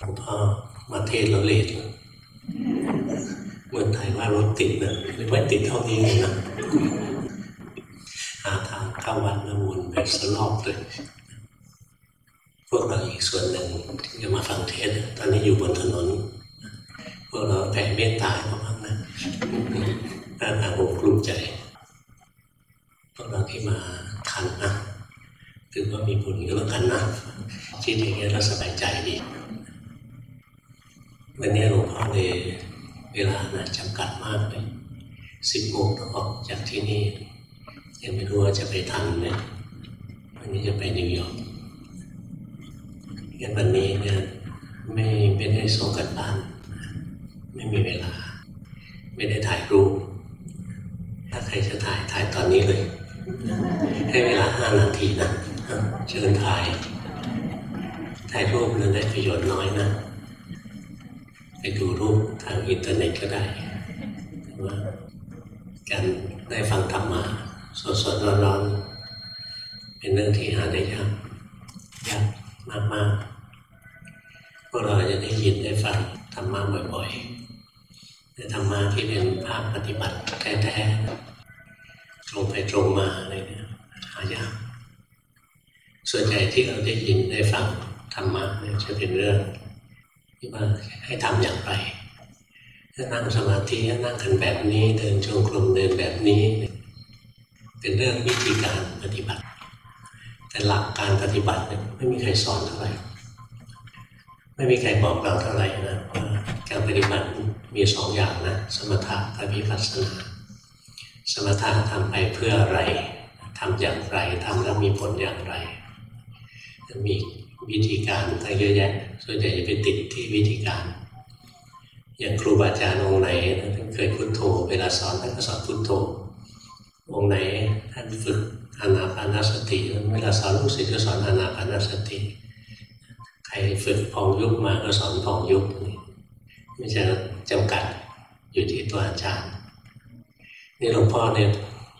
หลวงพ่อมาเทศแล้วเลทเมืองไทยว่ารถติดนะไม่ติดเท่านี้เลยนะหาทางเข้าวัดมาวนแบบสลอบเลยพวกเราอีกส่วนหนึ่งที่จะมาฟังเทศตอนนี้อยู่บนถนน พวกเราแผ่เมตตาเขาบ้างนะน่าทางอกกลุ้มใจ พวกเราที่มาทันนะถือว่ามีบุญก็แล้วกันนะคิดอย่างนี้เราสบายใจดี วันนี้หลวงพ่อเลยเวลานะจำกัดมากเลยสิบโมงต้องออกจากที่นี่ ยังไม่รู้ว่าจะไปทันไหมวันนี้จะไปนิวยอร์กงั้นวันนี้เนี่ยไม่ไม่ได้ส่งกันบ้าน ไม่มีเวลา ไม่ได้ถ่ายรูป ถ้าใครจะถ่ายถ่ายตอนนี้เลย ให้เวลาห้านาทีนะเชิญถ่าย ถ่ายรูปแล้วได้ประโยชน์น้อยนะ ไปดูรูปทางอินเทอร์เน็ตก็ได้ว่าการได้ฟังธรรมะสดๆร้อนๆเป็นเรื่องที่หาได้ยากยากมากๆพวกเราจะได้ยินได้ฟังธรรมะบ่อยๆแต่ธรรมะที่เป็นภาคปฏิบัติแท้ๆตรงไปตรงมาอะไรเนี่ยหายากส่วนใหญ่ที่เราได้ยินได้ฟังธรรมะเนี่ยจะเป็นเรื่อง ว่าให้ทำอย่างไรถ้านั่งสมาธินั่งกันแบบนี้ เดินจงกรมเดินแบบนี้ เป็นเรื่องวิธีการปฏิบัติ แต่หลักการปฏิบัติเนี่ยไม่มีใครสอนเท่าไหร่ไม่มีใครบอกเราเท่าไหร่นะว่าการปฏิบัติมีสองอย่างนะสมถะกับวิปัสสนาสมถะทำไปเพื่ออะไรทำอย่างไรทำแล้วมีผลอย่างไร มี วิธีการตั้งเยอะแยะ ส่วนใหญ่จะไปติดที่วิธีการ อย่างครูบาอาจารย์องค์ไหนท่านเคยพุโทโธเวลาสอนท่านก็สอนพุโทโธ องค์ไหนท่านฝึกอานาปานาสติเวลาสอนลูกศิษย์ก็สอนอานาปานาสติ ใครฝึกพองยุบมาก็สอนพองยุบไม่ใช่จำกัดอยู่ที่ตัวอาจารย์ นี่หลวงพ่อเนี่ย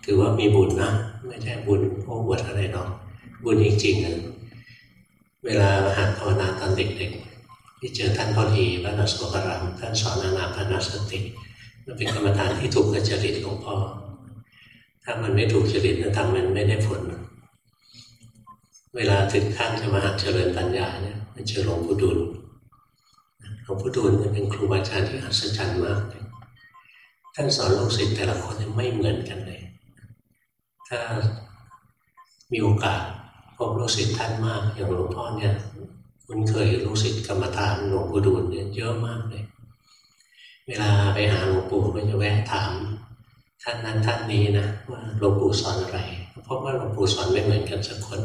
ถือว่ามีบุญนะ ไม่ใช่บุญโอ้บวชอะไรหรอกบุญจริงๆนะ เวลาหัดภาวนาตอนเด็กๆที่เจอท่านพ่อทีวัดนโสกรามท่านสอนอานาปานสติมันเป็นกรรมฐานที่ถูกกับจริตหลวงพ่อ ถ้ามันไม่ถูกจริตนะทำมันไม่ได้ผล เวลาถึงขั้นจะมาหัดเจริญปัญญาเนี่ยมันเจอหลวงปู่ดูลหลวงปู่ดูลเป็นครูบาอาจารย์ที่อัศจรรย์มากท่านสอนลูกศิษย์แต่ละคนไม่เหมือนกันเลย ถ้ามีโอกาส พบลูกศิษย์ท่านมาก อย่างหลวงพ่อเนี่ยคุ้นเคยลูกศิษย์กรรมฐานหลวงปู่ดูลเนี่ยเยอะมากเลย เวลาไปหาหลวงปู่ก็จะแวะถาม ท่านนั้นท่านนี้นะว่าหลวงปู่สอนอะไร เพราะว่าหลวงปู่สอนไม่เหมือนกันสักคน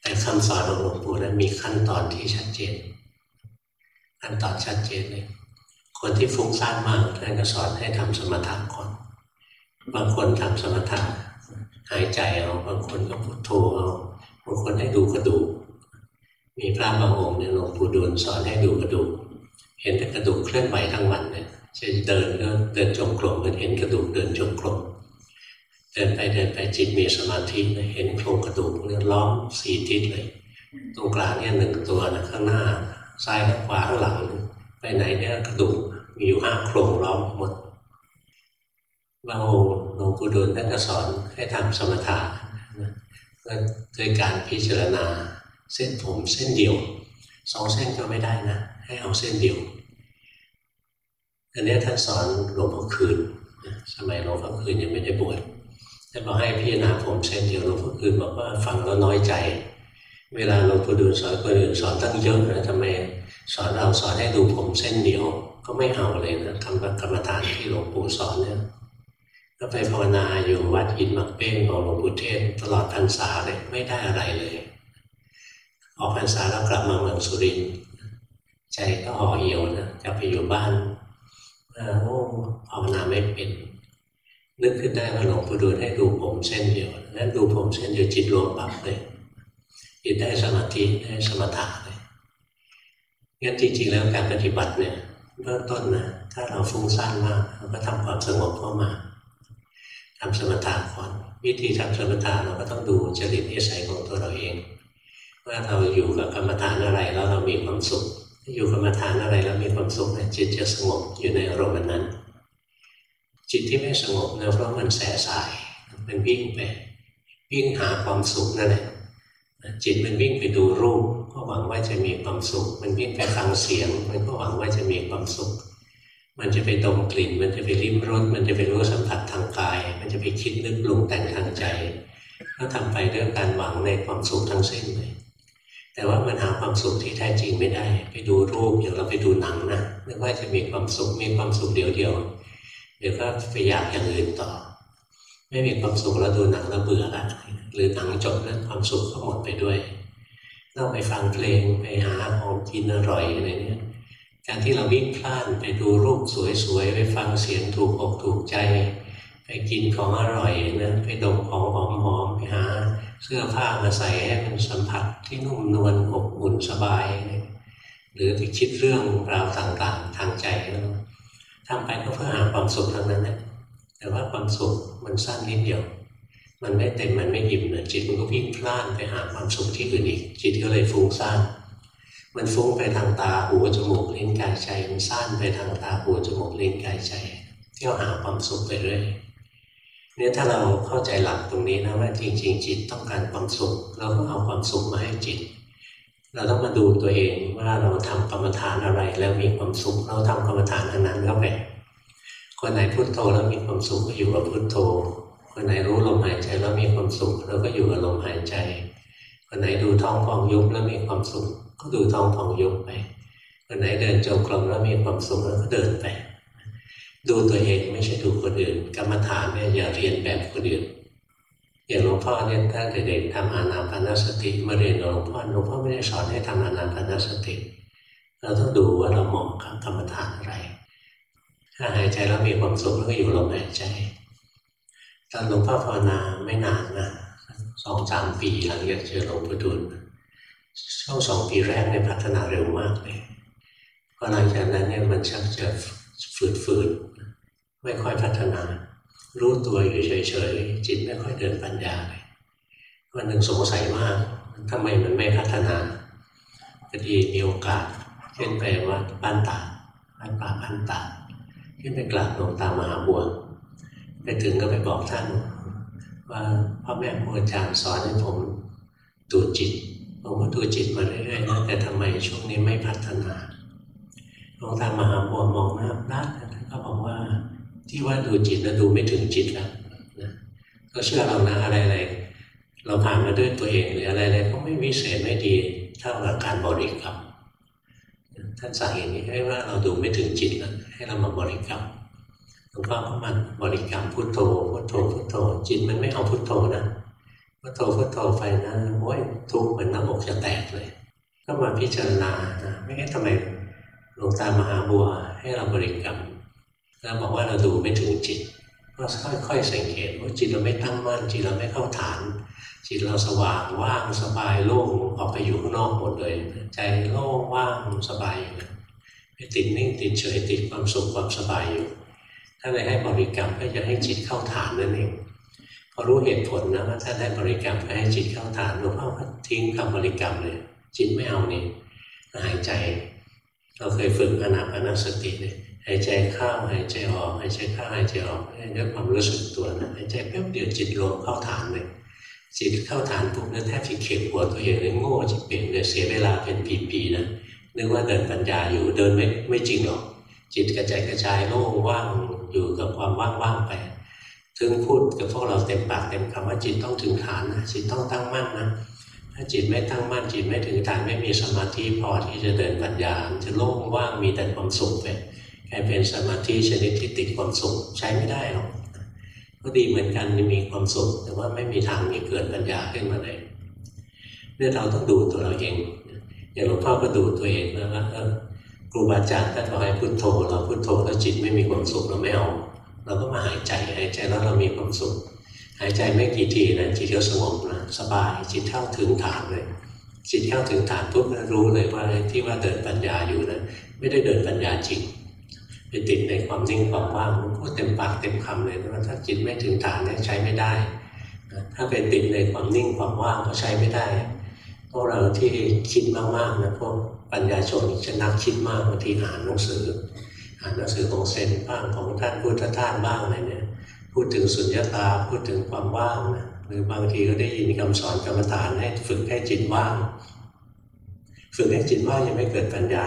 แต่คำสอนของหลวงปู่นั้นมีขั้นตอนที่ชัดเจน ขั้นตอนชัดเจนเลยคนที่ฟุ้งซ่านมากท่านก็สอนให้ทำสมถะก่อนบางคนทำสมถะ หายใจเอาบางคนก็พุทโธเอาบางคนให้ดูกระดูกมีพระบางองค์เนี่ยหลวงปู่ดูลสอนให้ดูกระดูก เห็นแต่กระดูกเคลื่อนไหวทั้งวันเนี่ยจะเดินก็เดินจงกรมมันเห็นกระดูกเดินจงกรมเดินไปเดินไปจิตมีสมาธิเห็นโครงกระดูกเรื่องล้อมสี่ทิศเลย ตรงกลางเนี่ยหนึ่งตัวนะข้างหน้าซ้ายข้างขวาข้างหลัง ไปไหนเนี่ยกระดูกมีอยู่ห้าโครงล้อมหมด บางองค์หลวงปู่ดูลท่านก็สอนให้ทำสมถะด้วยการพิจารณาเส้นผมเส้นเดียวสองเส้นก็ไม่ได้นะ ให้เอาเส้นเดียวอันนี้ท่านสอนหลวงพ่อคืนสมัยหลวงพ่อคืนยังไม่ได้บวชท่านบอกให้พิจารณาผมเส้นเดียวหลวงพ่อคืนบอกว่าฟังแล้วน้อยใจ เวลาหลวงปู่ดูลสอนคนอื่นสอนตั้งเยอะนะทำไมสอนเราสอนให้ดูผมเส้นเดียว ก็ไม่เอาเลยนะทำกรรมฐานที่หลวงปู่สอนเนี่ย ก็ไปภาวนาอยู่วัดอินมักเป้งของหลวงปู่เทศตลอดพรรษาเลยไม่ได้อะไรเลย ออกพรรษาแล้วกลับมาเมืองสุรินทร์ใจก็ห่อเหี่ยวนะกลับไปอยู่บ้านโอ้ภาวนาไม่เป็น นึกขึ้นได้ว่าหลวงปู่ดูลให้ดูผมเส้นเดียวแล้วดูผมเส้นเดียวจิตรวมปั๊บเลยจิตได้สมาธิได้สมถะเลยงั้นจริงๆแล้วการปฏิบัติเนี่ยเริ่มต้นนะถ้าเราฟุ้งซ่านมากเราก็ทำความสงบเข้ามา ทำสมถะก่อนวิธีทำสมถะเราก็ต้องดูจริตนิสัยของตัวเราเอง ว่าเราอยู่กับกรรมฐานอะไรแล้วเรามีความสุข อยู่กรรมฐานอะไรแล้วมีความสุขจิตจะสงบอยู่ในอารมณ์นั้น จิตที่ไม่สงบเนะเพราะมันแสสายมันวิ่งไปวิ่งหาความสุขนั่นแหละจิตมันวิ่งไปดูรูป ก็หวังว่าจะมีความสุข มันวิ่งไปฟังเสียง มันก็หวังว่าจะมีความสุข มันจะไปดมกลิ่น มันจะไปริมรสมันจะไปรู้สัมผัสทางกาย มันจะไปคิดนึกปรุงแต่งทางใจก็ทำไปด้วยการหวังในความสุขทั้งสิ้นเลยแต่ว่ามันหาความสุขที่แท้จริงไม่ได้ ไปดูรูปอย่างเราไปดูหนังนะนึกว่าจะมีความสุขมีความสุขเดียวเดียวเดี๋ยวก็ไปอยากอย่างอื่นต่อ ไม่มีความสุขแล้วดูหนังแล้วเบื่อละหรือหนังจบนั้นความสุขก็หมดไปด้วยต้องไปฟังเพลงไปหาของกินอร่อยอะไรเนี้ย การที่เราวิ่งพลานไปดูรูปสวยๆ ไปฟังเสียงถูกอกถูกใจ ไปกินของอร่อยนะไปดมของหอมๆไปหา เสื้อผ้ามาใส่ให้มันสัมผัสที่นุ่มนวลอบอุ่นสบาย หรือไปคิดเรื่องราวต่างๆ ทางใจทำไปก็เพื่อหาความสุขทั้งนั้นแหละแต่ว่าความสุขมันสั้นนิดเดียวมันไม่เต็มมันไม่อิ่มนะจิตมันก็วิ่งพล่านไปหาความสุขที่อื่นอีก จิตก็เลยฟุ้งซ่าน มันฟุ้งไปทางตาหูจมูกลิ้นกายใจมันซ่านไปทางตาหูจมูกลิ้นกายใจเที่ยวหาความสุขไปเรื่อยเนี่ยถ้าเราเข้าใจหลักตรงนี้นะว่าจริง ๆ จิตต้องการความสุข เราก็เอาความสุขมาให้จิต เราต้องมาดูตัวเองว่าเราทำกรรมฐานอะไรแล้วมีความสุข เราทำกรรมฐานอันนั้นเข้าไปคนไหนพุโทโธแล้วมีความสุขก็อยู่กับพุโทโธ คนไหนรู้ลมหายใจแล้วมีความสุขเราก็อยู่กับลมหายใจ คนไหนดูท้องฟองยุบแล้วมีความสุข ก็ดูท้องฟองยุบไปคนไหนเดินจงกรมแล้วมีความสุขแล้วก็เดินไป ดูตัวเองไม่ใช่ดูคนอื่น กรรมฐานเนี่ยอย่าเรียนแบบคนอื่นอย่างหลวงพ่อเนี่ยตั้งแต่เด็กทำอานาปานสติมาเรียนหลวงพ่อหลวงพ่อไม่ได้สอนให้ทำอานาปานสติ เราต้องดูว่าเราเหมาะกับกรรมฐานอะไร ถ้าหายใจแล้วมีความสุขแล้วก็อยู่ลมหายใจตอนหลวงพ่อภาวนาไม่นานนะสองสามปีหลังจากเจอหลวงพ่อดุล ช่วงสองปีแรกเนี่ยพัฒนาเร็วมากเลยพอหลังจากนั้นเนี่ยมันชักจะฝืดๆไม่ค่อยพัฒนา รู้ตัวอยู่เฉยๆ จิตไม่ค่อยเดินปัญญาเลยวันหนึ่งสงสัยมากทำไมมันไม่พัฒนาพอดีมีโอกาสขึ้นไปวัดบ้านตาบ้านป่าบ้านตาขึ้นไปกราบหลวงตามหาบัวไปถึงก็ไปบอกท่าน ว่าพ่อแม่ครูอาจารย์สอนให้ผมดูจิต ผมก็ดูจิตมาเรื่อยๆนะแต่ทำไมช่วงนี้ไม่พัฒนาหลวงตามหาบัวมองหน้าพระท่านก็บอกว่าที่ว่าดูจิตนะดูไม่ถึงจิตแล้วนะก็เชื่อเรานะอะไรๆเราผ่านมาด้วยตัวเองหรืออะไรๆก็ไม่วิเศษไม่ดีเท่ากับการบริกรรมท่านสั่งอย่างนี้ให้ว่าเราดูไม่ถึงจิตแล้วให้เรามาบริกรรมหลวงพ่อก็มันบริกรรมพุทโธพุทโธพุทโธจิตมันไม่เอาพุทโธนะ พุทโธพุทโธไปนะโอ้ยทุกข์เหมือนน้ำอกจะแตกเลย ก็มาพิจารณานะไม่ใช่ทำไมหลวงตามหาบัวให้เราบริกรรมแล้วบอกว่าเราดูไม่ถึงจิตก็ค่อยๆสังเกตว่าจิตเราไม่ตั้งมั่นจิตเราไม่เข้าฐาน จิตเราสว่างว่างสบายโล่งออกไปอยู่ข้างนอกหมดเลย ใจโล่งว่างสบายอยู่ไปติดนิ่งติดเฉยติดความสุขความสบายอยู่ ถ้าเลยให้บริกรรมก็จะให้จิตเข้าฐานนั่นเอง อรู้เหตุผลนะว่าถ้าได้บริกรรมก็ให้จิตเข้าฐานหลวงพ่อทิ้งคำบริกรรมเลยจิตไม่เอานี่หายใจเราเคยฝึกอนาปานสติเนี่ยหายใจเข้าหายใจออกหายใจเข้าหายใจออกด้วยความรู้สึกตัวนะหายใจแป๊บเดียวจิตรวมเข้าฐานเลยจิตเข้าฐานปุ๊บเนี่ยแทบจะเข็บหัวตัวเองเลยโง่จิตเป็นเลยเสียเวลาเป็นปีๆนะนึกว่าเดินปัญญาอยู่เดินไม่ไม่จริงหรอกจิตกระจายกระจายโล่งว่างอยู่กับความว่างๆไป ถึงพูดกับพวกเราเต็มปากเต็มคำว่าจิตต้องถึงฐานนะจิตต้องตั้งมั่นนะถ้าจิตไม่ตั้งมั่นจิตไม่ถึงฐานไม่มีสมาธิพอที่จะเดินปัญญาจะโล่งว่างมีแต่ความสุขไปกลายเป็นสมาธิชนิดที่ติดความสุขใช้ไม่ได้หรอกก็ดีเหมือนกันมีความสุข แต่ว่าไม่มีทางมีเกิดปัญญาขึ้นมาเลยเนี่ยเราต้องดูตัวเราเองอย่างหลวงพ่อก็ดูตัวเองนะว่าครูบาอาจารย์ท่านบอกให้พุทโธเราพุทโธแล้วจิตไม่มีความสุขเราไม่เอา เราก็มาหายใจหายใจแล้วเรามีความสุขหายใจไม่กี่ทีนะจิตก็สงบนะสบายจิตเข้าถึงฐานเลย จิตเข้าถึงฐานปุ๊บรู้เลยว่าที่ว่าเดินปัญญาอยู่นะไม่ได้เดินปัญญาจริงไปติดในความนิ่งความว่างพูดเต็มปากเต็มคำเลยว่าถ้าจิตไม่ถึงฐานเนี่ยใช้ไม่ได้ถ้าไปติดในความนิ่งความว่างก็ใช้ไม่ได้พวกเราที่คิดมากๆนะพวกปัญญาชนจะนักคิดมากบางทีอ่านหนังสือ อ่านหนังสือของเซนบ้างของท่านพุทธทาสบ้างอะไรเนี่ย พูดถึงสุญญตาพูดถึงความว่างนะหรือบางทีก็ได้ยินคำสอนกรรมฐานให้ฝึกให้จิตว่าง ฝึกให้จิตว่างยังไม่เกิดปัญญา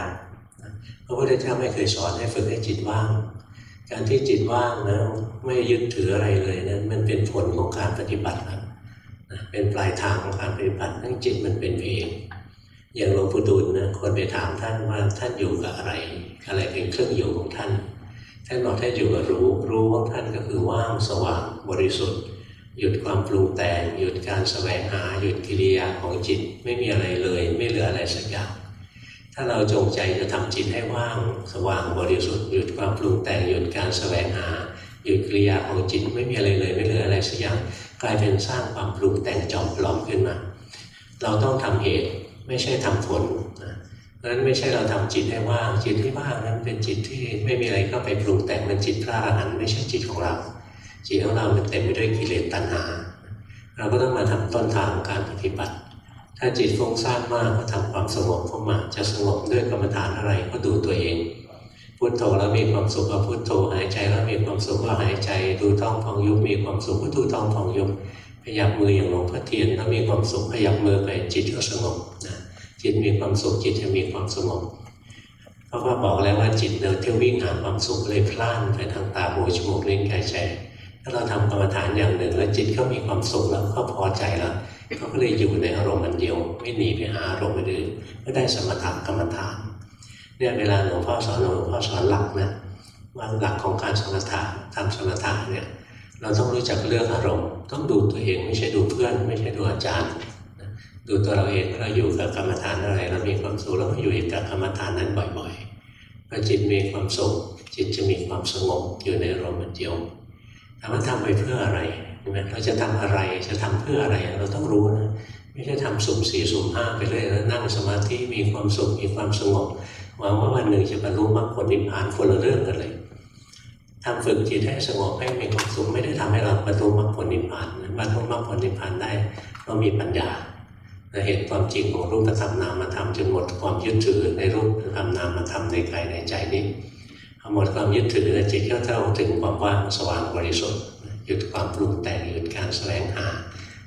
พระพุทธเจ้าไม่เคยสอนให้ฝึกให้จิตว่าง การที่จิตว่างนะไม่ยึดถืออะไรเลยนะมันเป็นผลของการปฏิบัตินะเป็นปลายทางของการปฏิบัติทั้งจิตมันเป็นเอง อย่างหลวงปู่ดูลนะคนไปถามท่านว่าท่านอยู่กับอะไร อะไรเป็นเครื่องอยู่ของท่าน ท่านบอกท่านอยู่กับรู้ รู้ของท่านก็คือว่างสว่างบริสุทธิ์ หยุดความปรุงแต่งหยุดการแสวงหาหยุดกิริยาของจิตไม่มีอะไรเลย ไม่เหลืออะไรสักอย่างถ้าเราจงใจจะทำจิตให้ว่างสว่างบริสุทธิ์หยุดความปรุงแต่งหยุดการแสวงหาหยุดกิริยาของจิตไม่มีอะไรเลยไม่เหลืออะไรสักอย่างกลายเป็นสร้างความปรุงแต่งจอมปลอมขึ้นมา เราต้องทำเหตุ ไม่ใช่ทำผลนะนั้นไม่ใช่เราทำจิตให้ว่าง จิตที่ว่างนั้นเป็นจิตที่ไม่มีอะไรเข้าไปปรุงแต่งมันจิตพระอรหันต์ไม่ใช่จิตของเรา จิตของเราเต็มไปด้วยกิเลสตัณหา เราก็ต้องมาทำต้นทางการปฏิบัติ ถ้าจิตฟุ้งซ่านมากก็ทำความสงบเข้ามาจะสงบด้วยกรรมฐานอะไรก็ดูตัวเองพุทโธแล้วมีความสุขก็พุทโธหายใจแล้วมีความสุขก็หายใจ ดูท้องพองยุบมีความสุขก็ดูท้องพองยุบ พยักมืออย่างหลวงพ่อเทียนแล้วมีความสุขพยักมือไปจิตก็สงบนะจิตมีความสุขจิตจะมีความสงบเพราะว่าบอกแล้วว่าจิตเดินเที่ยววิ่งหาความสุขเลยพล่านไปทางตาหูจมูกลิ้นกายใจถ้าเราทำกรรมฐานอย่างหนึ่ง แล้วจิตเขามีความสุขแล้วก็พอใจแล้วเขาก็เลยอยู่ในอารมณ์มันเดียว ไม่หนีไปหาอารมณ์อื่นก็ได้สมถะกรรมฐานเนี่ยเวลาหลวงพ่อสอนหลวงพ่อสอนหลักนะว่าหลักของการสมถะทำสมถะเนี่ย เราต้องรู้จักเลือกอารมณ์ ต้องดูตัวเองไม่ใช่ดูเพื่อน ไม่ใช่ดูอาจารย์ ดูตัวเราเองเราอยู่กับกรรมฐานอะไร เรามีความสุขเราก็อยู่กับกรรมฐานนั้นบ่อยๆพอจิตมีความสุขจิตจะมีความสงบอยู่ในอารมณ์เดียวถามว่าทำไปเพื่ออะไรช่ไหมเราจะทำอะไรจะทำเพื่ออะไรเราต้องรู้นะไม่ใช่ทำสุ่มสี่สุ่มห้าไปเลยแล้วนั่งสมาธิมีความสุขมีความสงบหวังว่าวันหนึ่งจะบรรลุมรรคผลนิพพานคนละเรื่องกันเลย ทำฝึกจิตให้สงบให้มีความสุขไม่ได้ทำให้เราบรรลุมรรคผลนิพพานบรรลุมรรคผลนิพพานได้เรามีปัญญาเห็นความจริงของรูปธรรมนามธรรมจนหมดความยึดถือในรูปธรรมนามธรรมในกายในใจนี้พอหมดความยึดถือจิตก็เท่าถึงความว่างสว่างบริสุทธิ์หยุดความปรุงแต่งหยุดการแสวงหา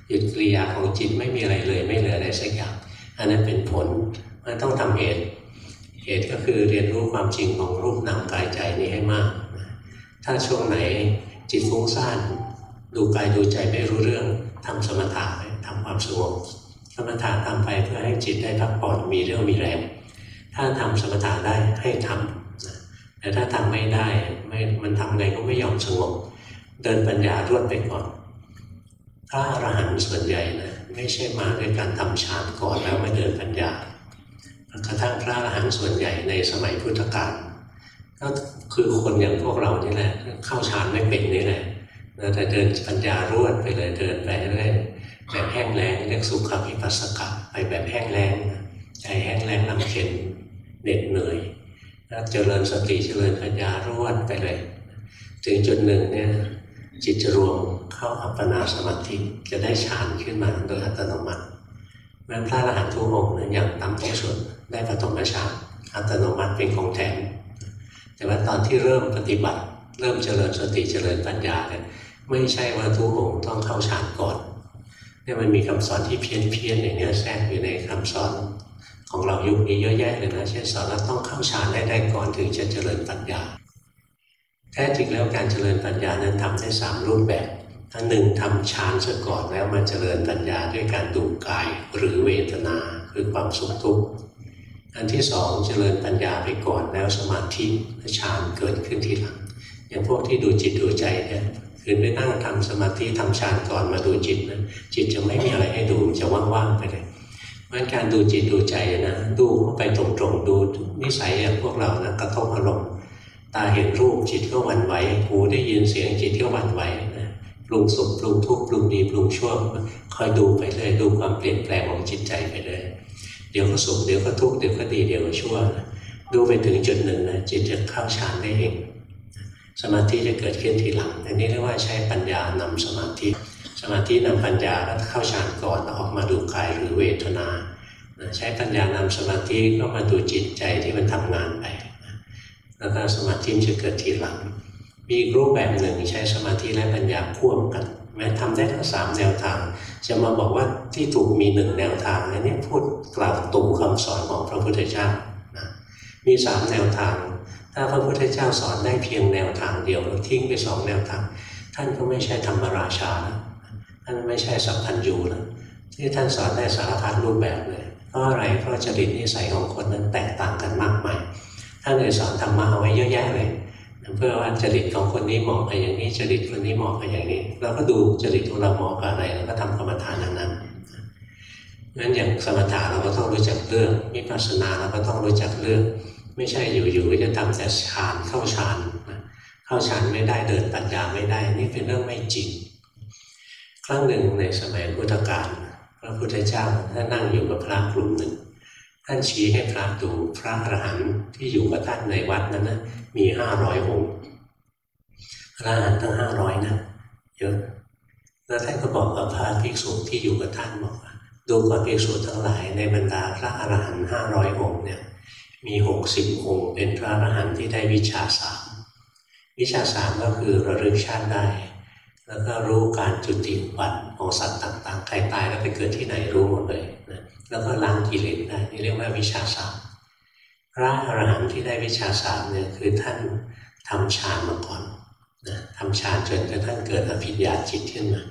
หยุดกิริยาของจิตไม่มีอะไรเลยไม่เหลืออะไรสักอย่างอันนั้นเป็นผลมันต้องทำเหตุเหตุก็คือเรียนรู้ความจริงของรูปนามกายใจนี้ให้มาก ถ้าช่วงไหนจิตฟุ้งซ่านดูกายดูใจไม่รู้เรื่องทำสมถะทำความสงบสมถะทำไปเพื่อให้จิตได้พักผ่อนมีเรื่องมีแรง ถ้าทำสมถะได้ให้ทำแต่ถ้าทำไม่ได้ไม่มันทำไงก็ไม่ยอมสงบเดินปัญญารวดไปก่อนพระอรหันต์ส่วนใหญ่นะไม่ใช่มาด้วยการทำฌานก่อนแล้วมาเดินปัญญากระทั่งพระอรหันต์ส่วนใหญ่ในสมัยพุทธกาล ก็คือคนอย่างพวกเรานี่แหละ เข้าฌานไม่เป็นนี่แหละแต่เดินปัญญารวดไปเลยเดินไปเรื่อยแบบแห้งแล้งเรียกสุขวิปัสสกะไปแบบแห้งแล้งใจแห้งแล้งลำเค็นเหน็ดเหนื่อยแล้วเจริญสติเจริญปัญญารวดไปเลย ถึงจุดหนึ่งเนี่ยจิตจะรวมเข้าอัปปนาสมาธิจะได้ฌานขึ้นมาโดยอัตโนมัติแม้พระอรหันต์ทุกองค์อย่างต่ำที่สุดได้ปฐมฌานอัตโนมัติเป็นของแถม แต่ว่าตอนที่เริ่มปฏิบัติ เริ่มเจริญสติเจริญปัญญาเนี่ยไม่ใช่ว่าทุกองค์ต้องเข้าฌานก่อนเนี่ยมันมีคำสอนที่เพี้ยนเพียนอย่างนี้แทรกอยู่ในคำสอนของเรายุคนี้เยอะแยะเลยนะเช่นสอนว่าต้องเข้าฌานได้ได้ก่อนถึงจะเจริญปัญญาแท้จริงแล้วการเจริญปัญญานั้นทำได้สามรูปแบบอันหนึ่งทำฌานซะก่อนแล้วมาเจริญปัญญาด้วยการดูกายหรือเวทนาคือความสุขทุกข์ อันที่สองเจริญปัญญาไปก่อนแล้วสมาธิและฌานเกิดขึ้นทีหลัง อย่างพวกที่ดูจิตดูใจเนี่ยคือไม่นั่งทำสมาธิทำฌานก่อนมาดูจิตนะจิตจะไม่มีอะไรให้ดูจะว่างๆไปเลยเพราะการดูจิตดูใจนะ ดูเข้าไปตรงๆ ดูนิสัยอย่างพวกเรานะกระทบอารมณ์ตาเห็นรูปจิตก็หวั่นไหวหูได้ยินเสียงจิตก็หวั่นไหวนะปรุงสุขปรุงทุกข์ปรุงดีปรุงชั่วคอยดูไปเลยดูความเปลี่ยนแปลงของจิตใจไปเลย ดี๋ยวก็สุขเดี๋ยวก็ทุกข์เดี๋ยวก็ดีเดี๋ยวก็ชั่วดูไปถึงจุดหนึ่งนะจิตจะเข้าฌานได้เองสมาธิจะเกิดขึ้นทีหลังอันนี้เรียกว่าใช้ปัญญานำสมาธิ สมาธินำปัญญาแล้วเข้าฌานก่อนออกมาดูกายหรือเวทนาใช้ปัญญานำสมาธิก็มาดูจิตใจที่มันทำงานไปแล้วก็สมาธิจะเกิดทีหลัง มีรูปแบบหนึ่งใช้สมาธิและปัญญาควบกัน แม้ทำได้ทั้งสามแนวทาง จะมาบอกว่าที่ถูกมีหนึ่งแนวทางอันนี้พูดกล่าวตูคำสอนของพระพุทธเจ้านะมีสามแนวทาง ถ้าพระพุทธเจ้าสอนได้เพียงแนวทางเดียวแล้วทิ้งไปสองแนวทาง ท่านก็ไม่ใช่ธรรมราชาแล้วท่านไม่ใช่สัมพันยูแล้วที่ท่านสอนได้สารพัดรูปแบบเลยเพราะอะไรเพราะจริตนิสัยของคนนั้นแตกต่างกันมากมายท่านเลยสอนธรรมะเอาไว้เยอะแยะเลย เพื่อว่าจริตของคนนี้เหมาะกับอย่างนี้จริตคนนี้เหมาะกับอย่างนี้ เราก็ดูจริตของเราเหมาะกับอะไรเราก็ทำกรรมฐานนั้นงั้นอย่างสมถะเราก็ต้องรู้จักเรื่องมิปัสสนาเราก็ต้องรู้จักเรื่องไม่ใช่อยู่ๆจะทำแต่ฌานเข้าฌานเข้าฌานไม่ได้เดินปัญญาไม่ได้นี่เป็นเรื่องไม่จริง ครั้งหนึ่งในสมัยพุทธกาลพระพุทธเจ้าท่านนั่งอยู่กับพระกลุ่มหนึ่ง ท่านชี้ให้พระดูพระอรหันต์ที่อยู่กับท่านในวัดนั้นนะมีห้าร้อยองค์พระอรหันต์ทั้งห้าร้อยนะเยอะแล้วท่านก็บอกกับพระภิกษุที่อยู่กับท่านบอกว่าดูก่อนภิกษุทั้งหลายในบรรดาพระอรหันต์ห้าร้อยองค์เนี่ยมีหกสิบองค์เป็นพระอรหันต์ที่ได้วิชาสามวิชาสามก็คือระลึกชาติได้ แล้วก็รู้การจุติวัฏของสัตว์ต่างๆใครตายแล้วไปเกิดที่ไหนรู้หมดเลย แล้วก็ล้างกิเลสได้นี่เรียกว่าวิชาสามพระอรหันต์ที่ได้วิชาสามเนี่ยคือท่านทำฌานมาก่อนนะทำฌานจนกระทั่งเกิดอภิญญาจิตขึ้นมา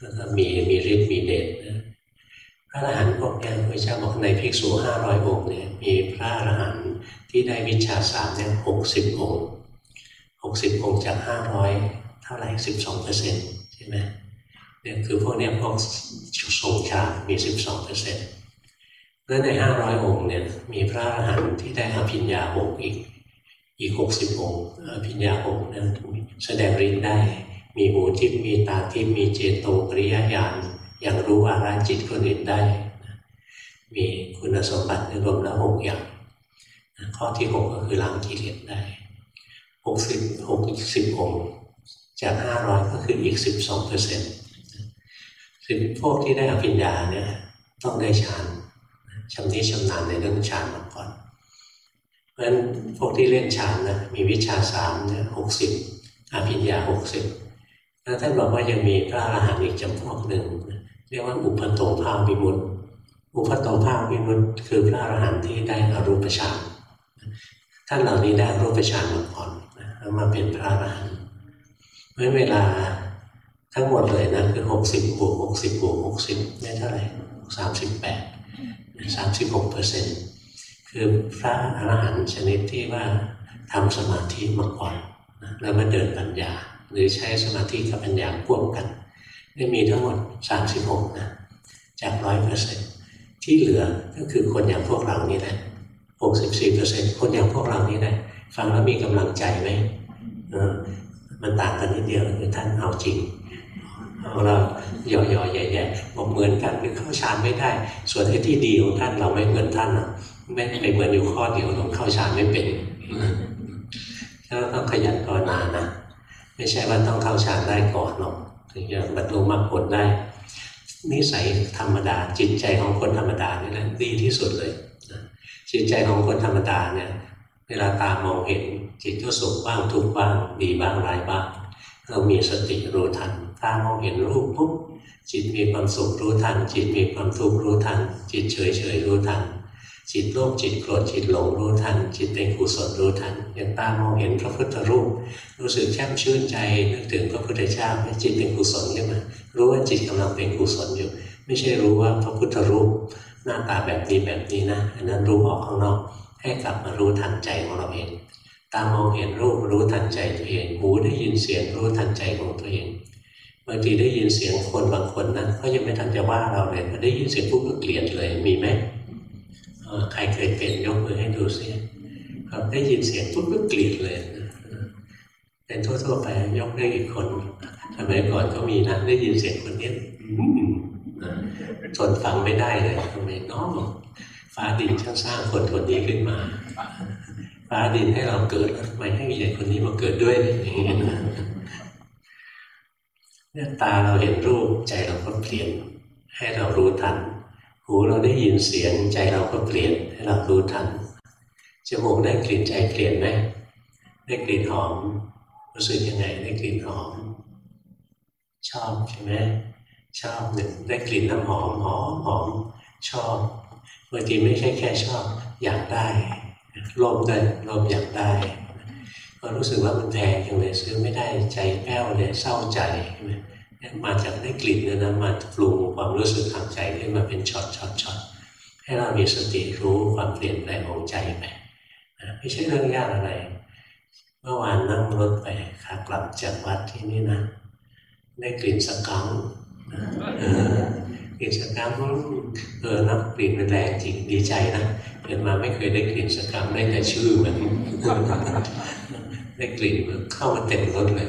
แล้วก็มีมีฤทธิ์มีเดชนะพระอรหันต์พวกนี้พระเจ้าบอกในภิกษุห้าร้อยองค์เนี่ยมีพระอรหันต์ที่ได้วิชาสามเนี่ยหกสิบองค์หกสิบองค์จากห้าร้อยเท่าไหร่สิบสองเปอร์เซ็นต์ใช่ไหมเนี่ยคือพวกนี้พวกทรงฌานมีสิบสองเปอร์เซ็นต์ แล้วในห้าร้อยองค์เนี่ยมีพระอรหันต์ที่ได้อภิญญาหกอีก อีกหกสิบองค์อภิญญาหกนั้นแสดงฤทธิ์ได้ มีหูทิพมีตาทิพมีเจโตปริยญาณอย่างรู้อาราจิตคนอื่นได้ มีคุณสมบัติรวมแล้วหกอย่าง ข้อที่หกก็คือล้างกิเลสได้หกสิบหกสิบองค์จากห้าร้อยก็คืออีกสิบสองเปอร์เซ็นต์สิบพวกที่ได้อภิญญาเนี่ยต้องได้ฌาน ชำนิชำนาญในเรื่องฌานมาก่อน เพราะฉะนั้นพวกที่เล่นฌานนะมีวิชาสามเนี่ยหกสิบอภิญญาหกสิบแล้วท่านบอกว่ายังมีพระอรหันต์อีกจำพวกหนึ่ง เรียกว่าอุปโตภาวิมุตติอุปโตภาวิมุตติคือพระอรหันต์ที่ได้อรูปฌานท่านเหล่านี้ได้รูปฌานมาก่อนแล้วมาเป็นพระอรหันต์เพราะเวลาทั้งหมดเลยนะคือหกสิบบวกหกสิบบวกหกสิบได้เท่าไหร่สามสิบแปด สามสิบหกเปอร์เซ็นต์คือพระอรหันต์ชนิดที่ว่าทำสมาธิมาก่อนแล้วมาเดินปัญญา หรือใช้สมาธิกับปัญญาควบกันได้มีทั้งหมดสามสิบหกนะ จากร้อยเปอร์เซ็นต์ที่เหลือก็คือคนอย่างพวกเรานี่แหละหกสิบสี่เปอร์เซ็นต์คนอย่างพวกเรานี่แหละฟังแล้วมีกำลังใจไหมมันต่างกันนิดเดียวคือท่านเอาจริง ของเราหย่อๆแย่ๆบอกเหมือนกันคือเข้าฌานไม่ได้ ส่วนไอ้ที่ดีของท่านเราไม่เหมือนท่านอะไม่ไปเหมือนอยู่ข้อเดียวต้องเข้าฌานไม่เป็นแล้วต้องขยันภาวนานะไม่ใช่ว่าต้องเข้าฌานได้ก่อนหรอกถึงจะบรรลุมรรคผลได้ นิสัยธรรมดา จิตใจของคนธรรมดานี่แหละดีที่สุดเลยจิตใจของคนธรรมดาเนี่ย เวลาตามองเห็นจิตก็สุขบ้างทุกข์บ้างดีบ้างร้ายบ้าง เรามีสติรู้ทัน ตามองเห็นรูปปุ๊บจิตมีความสุขรู้ทัน จิตมีความทุกข์รู้ทัน จิตเฉยเฉยรู้ทัน จิตโลภจิตโกรธจิตหลงรู้ทัน จิตเป็นกุศลรู้ทันอย่างตามองเห็นพระพุทธรูป รู้สึกแช่มชื่นใจนึกถึงพระพุทธเจ้าจิตเป็นกุศลขึ้นมารู้ว่าจิตกำลังเป็นกุศลอยู่ ไม่ใช่รู้ว่าพระพุทธรูปหน้าตาแบบนี้แบบนี้นะอันนั้นรู้ออกข้างนอกให้กลับมารู้ทันใจของเราเอง ตามองเห็นรูปรู้ทันใจตัวเอง หูได้ยินเสียงรู้ทันใจของตัวเอง บางทีได้ยินเสียงคนบางคนนะเขายังไม่ทันจะว่าเราเลยพอได้ยินเสียงปุ๊บก็เกลียดเลยมีไหมใครเคยเป็นยกมือให้ดูสิครับได้ยินเสียงปุ๊บก็เกลียดเลยเป็นทั่วๆไปยกได้อีกคนสมัยก่อนก็มีนะได้ยินเสียงคนนี้ทนฟังไม่ได้เลยทำไมน้องฟ้าดินช่างสร้างคนคนนี้ขึ้นมา ฟ้าดินให้เราเกิดทำไมให้เด็กคนนี้มาเกิดด้วยอย่างนี้เนี่ยตาเราเห็นรูปใจเราก็เปลี่ยน ให้เรารู้ทัน หูเราได้ยินเสียง ใจเราก็เปลี่ยน ให้เรารู้ทันจมูกได้กลิ่นใจเปลี่ยนไหมได้กลิ่นหอมรู้สึกยังไงได้กลิ่นหอม ชอบใช่ไหมชอบหนึ่งได้กลิ่นน้ำหอมหอมหอมชอบบางทีไม่ใช่แค่ชอบ อยากได้ ลภได้โลภอยากได้ก็รู้สึกว่ามันแพงอย่างเลยซื้อไม่ได้ใจแป้วเลยเศร้าใจใช่ไหมมาจากได้กลิ่นนะนะมาปรุงความรู้สึกทางใจขึ้นมาเป็นช็อตช็อตช็อตให้เรามีสติรู้ความเปลี่ยนแปลงของใจไปไม่ใช่เรื่องยากอะไร เมื่อวานนั่งรถไปขากลับจากวัดที่นี่นะ ได้กลิ่นสกัง กลิ่นสกังเออนับกลิ่นมันแรงจริงดีใจนะเกิดมาไม่เคยได้กลิ่นสกังได้แต่ชื่อมันได้กลิ่นเข้ามาเต็มรถเลย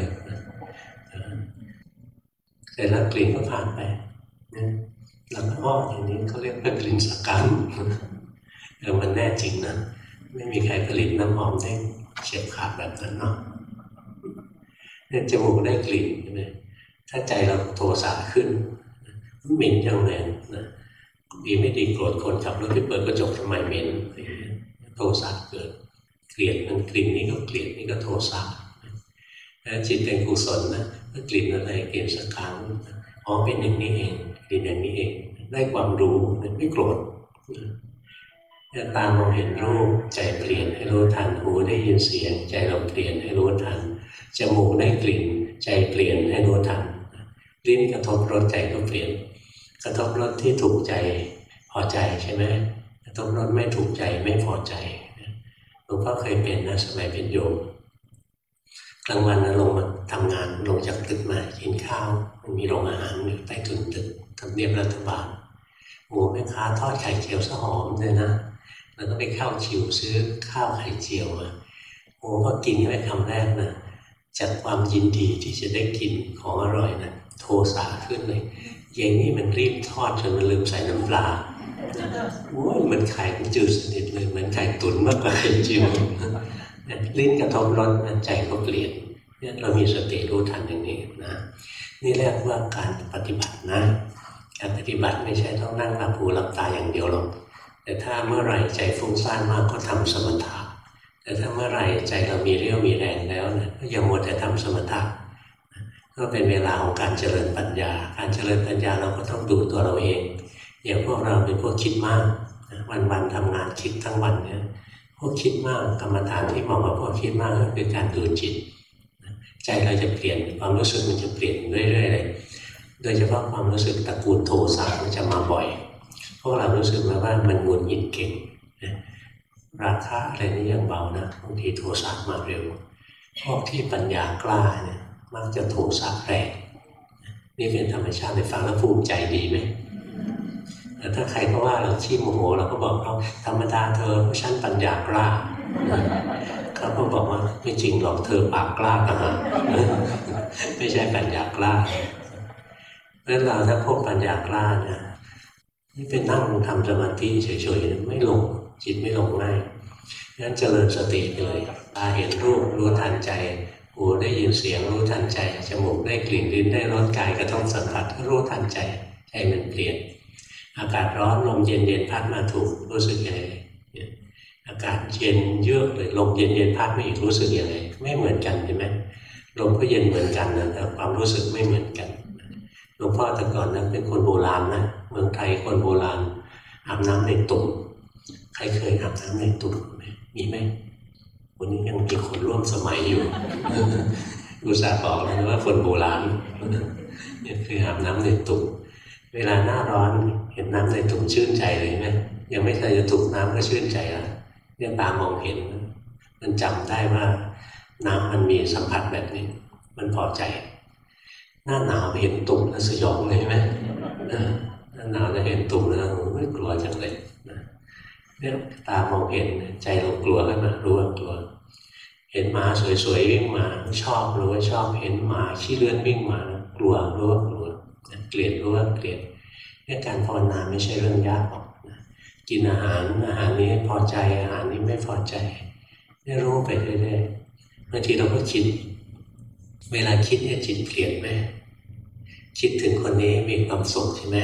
แต่แล้วกลิ่นก็ผ่านไปแล้วก็ออย่างนี้เขาเรียกว่ากลิ่นสกังเออมันแน่จริงนะไม่มีใครผลิตน้ำหอมได้เฉียบขาดแบบนั้นเนาะเนี่ยจมูกได้กลิ่นใช่ไหมถ้าใจเราโทสะขึ้น เหม็นจังเลยนะดีไม่ดีโกรธคนขับรถที่เปิดกระจกทำไมเหม็นโทสะเกิดเกลียดมันกลิ่นนี้ก็เกลียดนี่ก็โทสะแล้วจิตเป็นกุศลนะก็กลิ่นอะไรกลิ่นสักครั้งอ๋อเป็นอย่างนี้เองกลิ่นอย่างนี้เอง ได้ความรู้ไม่โกรธตามองเห็นรูปใจเปลี่ยนให้รู้ทันหูได้ยินเสียง ใจเราเปลี่ยนให้รู้ทันจมูกได้กลิ่น ใจเปลี่ยนให้รู้ทันลิ้นกระทบรสใจก็เปลี่ยน กระทบรสที่ถูกใจพอใจใช่ไหมกระทบรสไม่ถูกใจไม่พอใจหลวงพ่อเคยเป็นนะสมัยเป็นโยมกลางวันนะลงมาทำงานลงจากตึกมากินข้าวมันมีโรงอาหารอยู่ใต้ถุนตึกทำเนียบรัฐบาลโอ้แม่ค้าทอดไข่เจียวสหอมเลยนะแล้วก็ไปเข้าชิวซื้อข้าวไข่เจียวมาโอ้ก็กินไปคำแรกนะจากความยินดีที่จะได้กินของอร่อยนะโทสะขึ้นเลย เย็นนี่มันรีบทอดจนมันลืมใส่น้ำปลาโอ้ยมันไข่มันจืดสนิทเลยเหมือนไข่ตุ๋นมากกว่าไข่เจียวลิ้นกระทบร้อนใจก็เปลี่ยนเนี่ยเรามีสติรู้ทันอย่างนี้นะนี่เรียกว่าการปฏิบัตินะ การปฏิบัติไม่ใช่ต้องนั่งหลับหูหลับตาอย่างเดียวหรอกแต่ถ้าเมื่อไหร่ใจฟุ้งซ่านมากก็ทำสมถะแต่ถ้าเมื่อไหร่ใจเรามีเรี่ยวมีแรงแล้วนะก็อย่ามัวแต่ทำสมถะ ก็เป็นเวลาของการเจริญปัญญา การเจริญปัญญาเราก็ต้องดูตัวเราเองอย่างพวกเราเป็นพวกคิดมากวันๆทำงานคิดทั้งวันเนี่ยพวกคิดมากกรรมฐานที่เหมาะกับพวกคิดมากก็คือการดูจิตใจเราจะเปลี่ยนความรู้สึกมันจะเปลี่ยนเรื่อยๆเลยโดยเฉพาะความรู้สึกตระกูลโทสะมันจะมาบ่อยพวกเรารู้สึกมาว่ามันหงุดหงิดเก่งราคะอะไรนี่ยังเบานะบางทีโทสะมาเร็วพวกที่ปัญญากล้าเนี่ย มักจะโทสะแรงนี่เป็นธรรมชาติในฟังแล้วภูมิใจดีไหมแต่ถ้าใครก็ว่าเราชี้โมโหเราก็บอกเขาธรรมดาเธอเพราะฉันปัญญากล้าเขาก็บอกว่าไม่จริงหรอกเธอปากกล้านะฮะไม่ใช่ปัญญากล้าเพราะเราถ้าพบปัญญากล้าเนี่ยนี่เป็นนั่งทำสมาธิเฉยๆไม่ลงจิตไม่ลงง่ายงั้นเจริญสติเลยตาเห็นรูปรู้ทันใจ หูได้ยินเสียงรู้ทันใจ จมูกได้กลิ่นลิ้นได้รสกายกระทบสัมผัสรู้ทันใจใจมันเปลี่ยน อากาศร้อนลมเย็นเย็นพัดมาถูกรู้สึกยังไงอากาศเย็นเยือกเลยลมเย็นเย็นพัดมาอีกรู้สึกยังไงไม่เหมือนกันใช่ไหมลมก็เย็นเหมือนกันนะแต่ความรู้สึกไม่เหมือนกันหลวงพ่อแต่ก่อนนั้นเป็นคนโบราณนะเมืองไทยคนโบราณอาบน้ำในตุ่มใครเคยอาบน้ำในตุ่มไหมมีไหม วันนี้ยังมีคนร่วมสมัยอยู่อุตส่าห์บอกแล้วว่าคนโบราณนี่คืออาบน้ำในตุ่มเวลาหน้าร้อนเห็นน้ำในตุ่มชื่นใจเลยไหมยังไม่เคยจะถูกน้ำก็ชื่นใจแล้วเนี่ยตามองเห็น มันจำได้ว่า น้ำมันมีสัมผัสแบบนี้ มันพอใจ หน้าหนาวเห็นตุ่มแล้วสยองเลยไหมหน้าหนาวจะเห็นตุ่มแล้วไม่กลัวจังเลย เนี่ยตามองเห็นใจเรากลัวขึ้นมารู้ว่ากลัว เห็นหมาสวยๆวิ่งมาชอบรู้ว่าชอบเห็นหมาขี้เลื่อนวิ่งมากลัวรู้ว่ากลัวเกลียดรู้ว่าเกลียดเนี่ยการภาวนาไม่ใช่เรื่องยากหรอกกินอาหารอาหารนี้พอใจอาหารนี้ไม่พอใจได้รู้ไปเรื่อยๆบางทีเราก็คิด เวลาคิดเนี่ยจิตเปลี่ยนไหมคิดถึงคนนี้มีความสุขใช่ไหม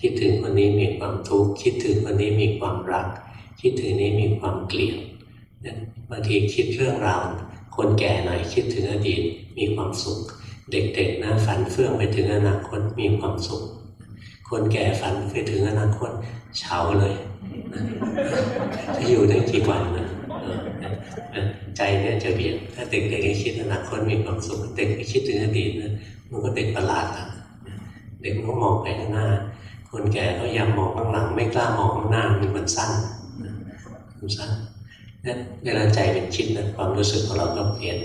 คิดถึงคนนี้มีความทุกข์คิดถึงคนนี้มีความรัก คิดถึงนี้มีความเกลียดบางทีคิดเรื่องราวคนแก่หน่อยคิดถึงอดีตมีความสุข เด็กๆนะฝันเฟื่องไปถึงอนาคตมีความสุข คนแก่ฝันไปถึงอนาคตเฉาเลยจะอยู่ได้กี่วันนะใจเนี่ยจะเบี่ยงถ้าเด็กๆคิดอนาคตมีความสุขเด็กไปคิดถึงอดีตนะมันก็เด็กประหลาดอะเด็กมันก็มองไปข้างหน้า คนแก่ก็ยังมองข้างหลัง ไม่กล้ามองข้างหน้ามันสั้น มันสั้นนี่ยเวลาใจเป็นคิดนะความรู้สึกของเราก็เปลี่ยน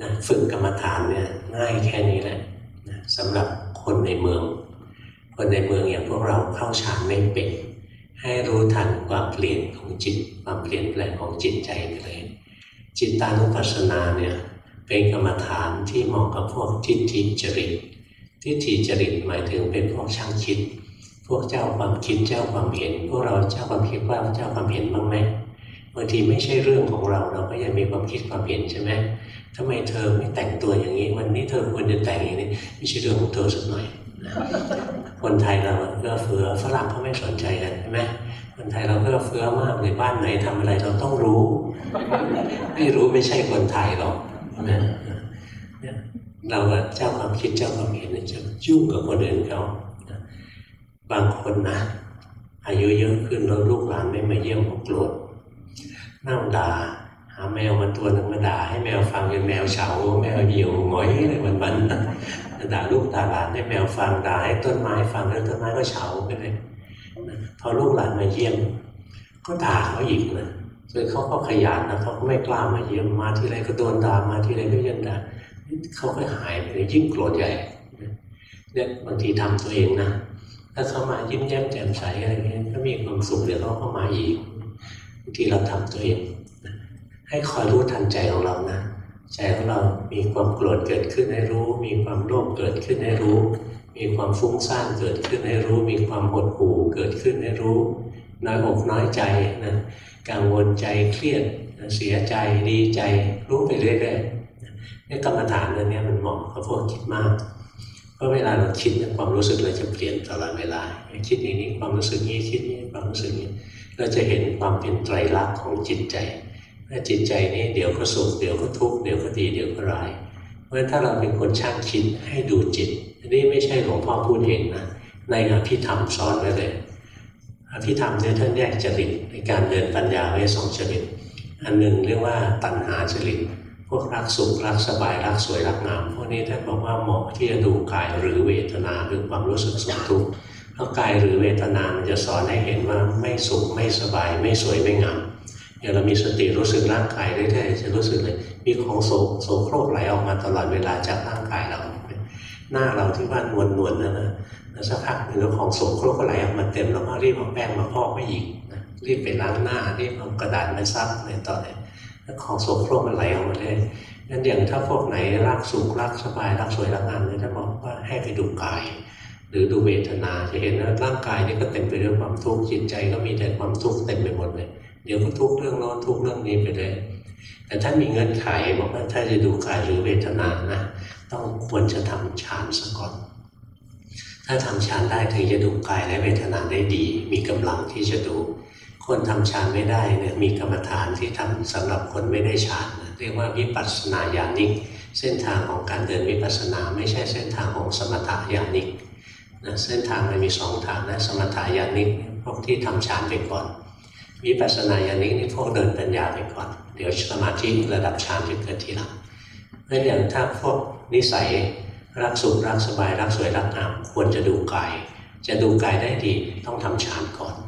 นะฝึกกรรมฐานเนี่ยง่ายแค่นี้แหละนะสำหรับคนในเมือง คนในเมืองอย่างพวกเราเข้าฌานไม่เป็น ให้รู้ทันความเปลี่ยนของจิต ความเปลี่ยนแปลงของจิตใจไปเลย จิตตานุปัสสนาเนี่ยเป็นกรรมฐานที่เหมาะกับพวกทิฏฐิจริตทิฏฐิจริตหมายถึงเป็นพวกช่างคิด พวกเจ้าความคิดเจ้าความเห็น พวกเราเจ้าความคิดว่าเจ้าความเห็นบ้างไหมบางทีไม่ใช่เรื่องของเราเราก็ยังมีความคิดความเห็นใช่ไหมทำไมเธอไม่แต่งตัวอย่างนี้ วันนี้เธอควรจะแต่งอย่างนี้ไม่ใช่เรื่องของเธอสักหน่อยคนไทยเราเอื้อเฟือฝรั่งเขาไม่สนใจกันใช่ไหมคนไทยเราเอื้อเฟือมากในบ้านไหนทำอะไรเราต้องรู้ไม่รู้ไม่ใช่คนไทยหรอกนะเราเจ้าความคิดเจ้าความเห็นจะยุ่งกับคนอื่นเขา บางคนนะ อายุเยอะขึ้นแล้วลูกหลานไม่มาเยี่ยมก็โกรธนั่งด่าหาแมวมาตัวหนึ่งมาด่าให้แมวฟังจนแมวเฉาแมวเหี่ยวหงอยอะไรวันวันด่าลูกด่าหลานให้แมวฟังด่าให้ต้นไม้ฟังแล้วต้นไม้ก็เฉาไปเลยพอลูกหลานมาเยี่ยม ก็ด่าเขาอีกนะจนเขาก็ขยันนะเขาก็ไม่กล้ามาเยี่ยมมาที่ไรก็โดนด่ามาที่ไรก็ยังด่าเขาก็หายไปยยิ่งโกรธใหญ่เนี่ยบางทีทำตัวเองนะ ถ้าเขามายิ้มแย้มแจ่มใสอะไรเงี้ยก็มีความสุขเดี๋ยวเขาก็มาอีกบางทีเราทำตัวเองให้คอยรู้ทันใจของเรานะใจของเรามีความโกรธเกิดขึ้นให้รู้ มีความโลภเกิดขึ้นให้รู้ มีความฟุ้งซ่านเกิดขึ้นให้รู้ มีความหดหู่เกิดขึ้นให้รู้ น้อยอกน้อยใจนะกังวลใจเครียดเสียใจดีใจรู้ไปเรื่อยๆนี่กรรมฐานอันนี้มันเหมาะกับพวกคิดมาก เพราะเวลาเราคิดความรู้สึกเราจะเปลี่ยนตลอดเวลา คิดอย่างนี้ความรู้สึกนี้คิดนี้ความรู้สึกนี้ เราจะเห็นความเป็นไตรลักษณ์ของจิตใจว่าจิตใจนี้เดี๋ยวก็สุขเดี๋ยวก็ทุกข์เดี๋ยวก็ดีเดี๋ยวก็ร้ายเพราะฉะนั้นถ้าเราเป็นคนช่างคิดให้ดูจิตอันนี้ไม่ใช่หลวงพ่อพูดเองนะในอภิธรรมสอนไว้เลยอภิธรรมเนี่ยท่านแยกจริตในการเดินปัญญาไว้สองจริตอันหนึ่งเรียกว่าตัณหาจริต พวกรักสุขรักสบายรักสวยรักงามพวกนี้ท่านบอกว่าเหมาะที่จะดูกายหรือเวทนาหรือความรู้สึกสุขทุกข์เพราะกายหรือเวทนามันจะสอนให้เห็นว่าไม่สุขไม่สบายไม่สวยไม่งามอย่างเรามีสติรู้สึกร่างกายเรื่อยๆจะรู้สึกเลยมีของโสโสโครกไหลออกมาตลอดเวลาจากร่างกายเราหน้าเราที่ว่านวลนวลนั่นะแล้วสักพักหนึ่งของโสโครกก็ไหลออกมาเต็มแล้วก็รีบเอาแป้งมาพอกไม่อีกนะรีบไปล้างหน้ารีบเอากระดาษมาซับอะไรต่อเลย แล้วของโสโครกมันไหลออกมาเลยงั้นอย่างถ้าพวกไหนรักสุขรักสบายรักสวยรักงามเนี่ยท่าบอกว่าให้ไปดูกาย หรือดูเวทนาจะเห็นว่าร่างกายนี่ก็เต็มไปด้วยความทุกข์จิตใจก็มีแต่ความทุกข์เต็มไปหมดเลยเดี๋ยวก็ทุกเรื่องโน้นทุกเรื่องนี้ไปเลยแต่ถ้านมีเงื่อนไขบอกว่าถ้าจะดูกายหรือเวทนานะต้องควรจะทำฌานซะก่อน ถ้าทำฌานได้ถึงจะดูกายและเวทนาได้ดี มีกำลังที่จะดู คนทำฌานไม่ได้เนี่ยมีกรรมฐานที่ทำสำหรับคนไม่ได้ฌานเรียกว่าวิปัสสนาญาณิก เส้นทางของการเดินวิปัสสนา ไม่ใช่เส้นทางของสมถะญาณิกนะเส้นทางมันมีสองทางนะสมถะญาณิกพวกที่ทำฌานไปก่อน วิปัสสนาญาณิกนี่พวกเดินปัญญาไปก่อน เดี๋ยวสมาธิระดับฌานจะเกิดทีหลังเพราะอย่างถ้าพวกนิสัยรักสุขรักสบายรักสวยรักงามควรจะดูกาย จะดูกายได้ดีต้องทำฌานก่อน